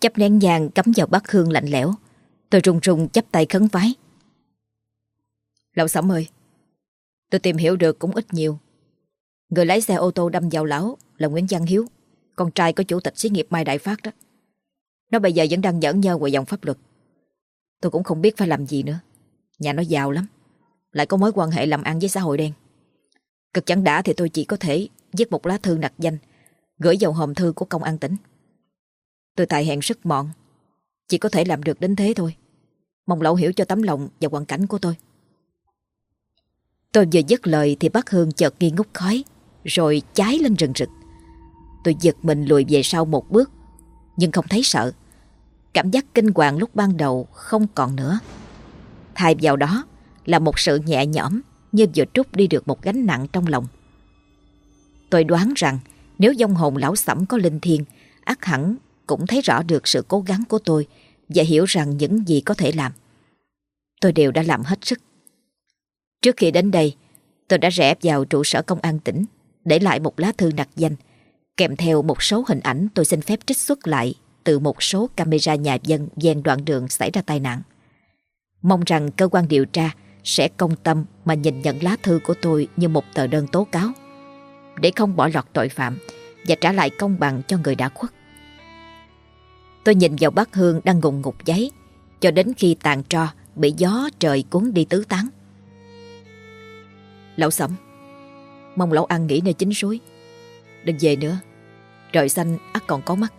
Chấp nén nhang cắm vào bát hương lạnh lẽo. Tôi run run chấp tay khấn vái. Lão Sẩm ơi, Tôi tìm hiểu được cũng ít nhiều. Người lái xe ô tô đâm vào lão là Nguyễn Văn Hiếu, con trai của chủ tịch xí nghiệp Mai Đại Phát đó. Nó bây giờ vẫn đang nhẫn nhơ ngoài dòng pháp luật. Tôi cũng không biết phải làm gì nữa. Nhà nó giàu lắm. Lại có mối quan hệ làm ăn với xã hội đen. Cực chẳng đã thì tôi chỉ có thể viết một lá thư nặc danh, gửi vào hòm thư của công an tỉnh. Tôi tài hẹn rất mọn, chỉ có thể làm được đến thế thôi. Mong lậu hiểu cho tấm lòng và hoàn cảnh của tôi. Tôi vừa dứt lời thì bác Hương chợt nghi ngút khói, rồi cháy lên rừng rực. Tôi giật mình lùi về sau một bước, nhưng không thấy sợ. Cảm giác kinh hoàng lúc ban đầu không còn nữa. Thay vào đó là một sự nhẹ nhõm như vừa trút đi được một gánh nặng trong lòng. Tôi đoán rằng nếu dông hồn lão sẩm có linh thiêng, ác hẳn cũng thấy rõ được sự cố gắng của tôi và hiểu rằng những gì có thể làm. Tôi đều đã làm hết sức. Trước khi đến đây, tôi đã rẽ vào trụ sở công an tỉnh để lại một lá thư nặc danh kèm theo một số hình ảnh tôi xin phép trích xuất lại từ một số camera nhà dân ven đoạn đường xảy ra tai nạn. Mong rằng cơ quan điều tra sẽ công tâm mà nhìn nhận lá thư của tôi như một tờ đơn tố cáo để không bỏ lọt tội phạm và trả lại công bằng cho người đã khuất. Tôi nhìn vào bát hương đang ngùng ngục giấy cho đến khi tàn tro bị gió trời cuốn đi tứ tán. Lão sẩm, mong lão ăn nghỉ nơi chính suối. Đừng về nữa, trời xanh ắt còn có mắt.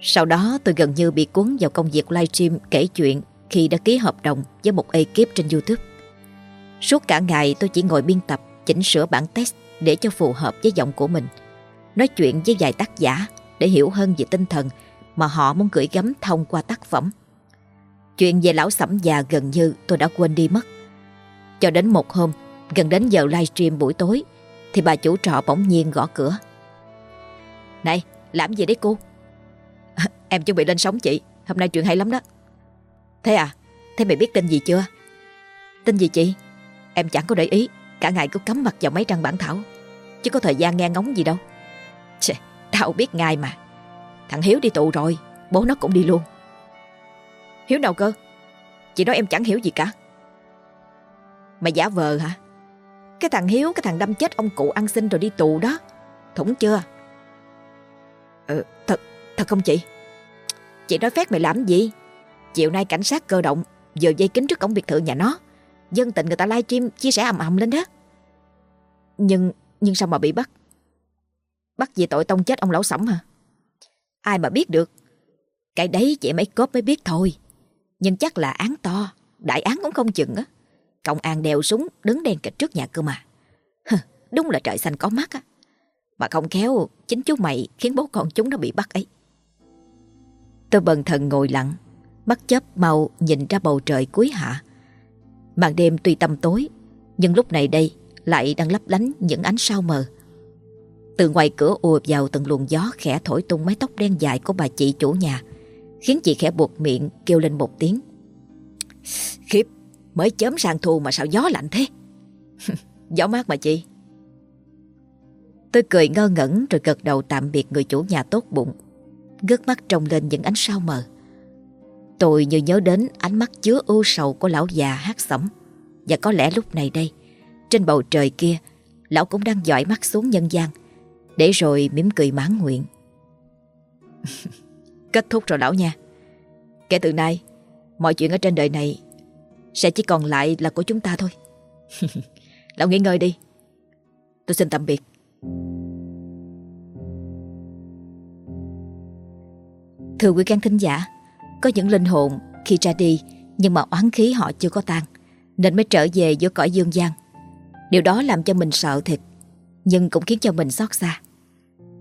Sau đó tôi gần như bị cuốn vào công việc livestream kể chuyện khi đã ký hợp đồng với một ekip trên YouTube. Suốt cả ngày tôi chỉ ngồi biên tập, chỉnh sửa bản test để cho phù hợp với giọng của mình. Nói chuyện với vài tác giả để hiểu hơn về tinh thần mà họ muốn gửi gắm thông qua tác phẩm. Chuyện về lão sẩm già gần như tôi đã quên đi mất. Cho đến một hôm, gần đến giờ livestream buổi tối, thì bà chủ trọ bỗng nhiên gõ cửa. Này, làm gì đấy cô? <laughs> em chuẩn bị lên sóng chị, hôm nay chuyện hay lắm đó. Thế à, thế mày biết tin gì chưa? Tin gì chị? Em chẳng có để ý, cả ngày cứ cắm mặt vào mấy trang bản thảo, chứ có thời gian nghe ngóng gì đâu. Chê, tao biết ngay mà. Thằng Hiếu đi tù rồi, bố nó cũng đi luôn. Hiếu nào cơ? Chị nói em chẳng hiểu gì cả. Mày giả vờ hả? Cái thằng Hiếu, cái thằng đâm chết ông cụ ăn xin rồi đi tù đó. Thủng chưa? Ờ, thật, thật không chị? Chị nói phép mày làm gì? Chiều nay cảnh sát cơ động giờ dây kính trước cổng biệt thự nhà nó. Dân tình người ta livestream chia sẻ ầm ầm lên đó. Nhưng, nhưng sao mà bị bắt? Bắt vì tội tông chết ông lão sẩm hả? Ai mà biết được. Cái đấy chị mấy cốp mới biết thôi. Nhưng chắc là án to, đại án cũng không chừng á. Công an đeo súng đứng đen kịch trước nhà cơ mà. Hừ, đúng là trời xanh có mắt á. Mà không khéo chính chú mày khiến bố con chúng nó bị bắt ấy. Tôi bần thần ngồi lặng, Bắt chấp mau nhìn ra bầu trời cuối hạ. Màn đêm tuy tăm tối, nhưng lúc này đây lại đang lấp lánh những ánh sao mờ. Từ ngoài cửa ùa vào từng luồng gió khẽ thổi tung mái tóc đen dài của bà chị chủ nhà, khiến chị khẽ buộc miệng kêu lên một tiếng. Khiếp, mới chớm sang thu mà sao gió lạnh thế? <laughs> gió mát mà chị. Tôi cười ngơ ngẩn rồi gật đầu tạm biệt người chủ nhà tốt bụng, gớt mắt trông lên những ánh sao mờ. Tôi như nhớ đến ánh mắt chứa ưu sầu của lão già hát sẩm. Và có lẽ lúc này đây, trên bầu trời kia, lão cũng đang dõi mắt xuống nhân gian, để rồi mỉm cười mãn nguyện. <laughs> Kết thúc rồi lão nha. Kể từ nay, mọi chuyện ở trên đời này sẽ chỉ còn lại là của chúng ta thôi. <laughs> lão nghỉ ngơi đi. Tôi xin tạm biệt. Thưa quý khán thính giả, có những linh hồn khi ra đi nhưng mà oán khí họ chưa có tan nên mới trở về giữa cõi dương gian. Điều đó làm cho mình sợ thiệt nhưng cũng khiến cho mình xót xa.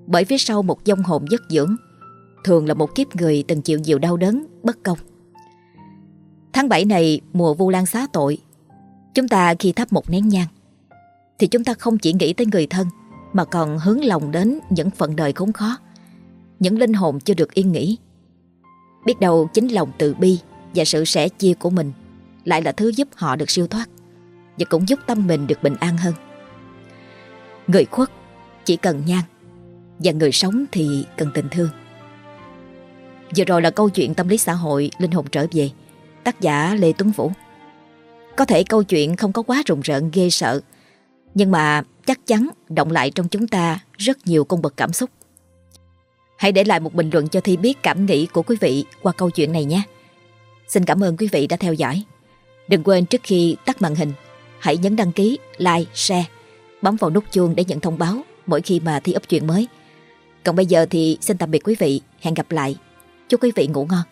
Bởi phía sau một dông hồn giấc dưỡng thường là một kiếp người từng chịu nhiều đau đớn, bất công. Tháng 7 này mùa vu lan xá tội Chúng ta khi thắp một nén nhang Thì chúng ta không chỉ nghĩ tới người thân mà còn hướng lòng đến những phận đời khốn khó Những linh hồn chưa được yên nghỉ. Biết đâu chính lòng từ bi Và sự sẻ chia của mình Lại là thứ giúp họ được siêu thoát Và cũng giúp tâm mình được bình an hơn. Người khuất chỉ cần nhang Và người sống thì cần tình thương. Vừa rồi là câu chuyện tâm lý xã hội Linh hồn trở về Tác giả Lê Tuấn Vũ. Có thể câu chuyện không có quá rùng rợn ghê sợ, nhưng mà chắc chắn động lại trong chúng ta rất nhiều cung bậc cảm xúc. Hãy để lại một bình luận cho Thi biết cảm nghĩ của quý vị qua câu chuyện này nhé. Xin cảm ơn quý vị đã theo dõi. Đừng quên trước khi tắt màn hình, hãy nhấn đăng ký, like, share, bấm vào nút chuông để nhận thông báo mỗi khi mà Thi up chuyện mới. Còn bây giờ thì xin tạm biệt quý vị, hẹn gặp lại. Chúc quý vị ngủ ngon.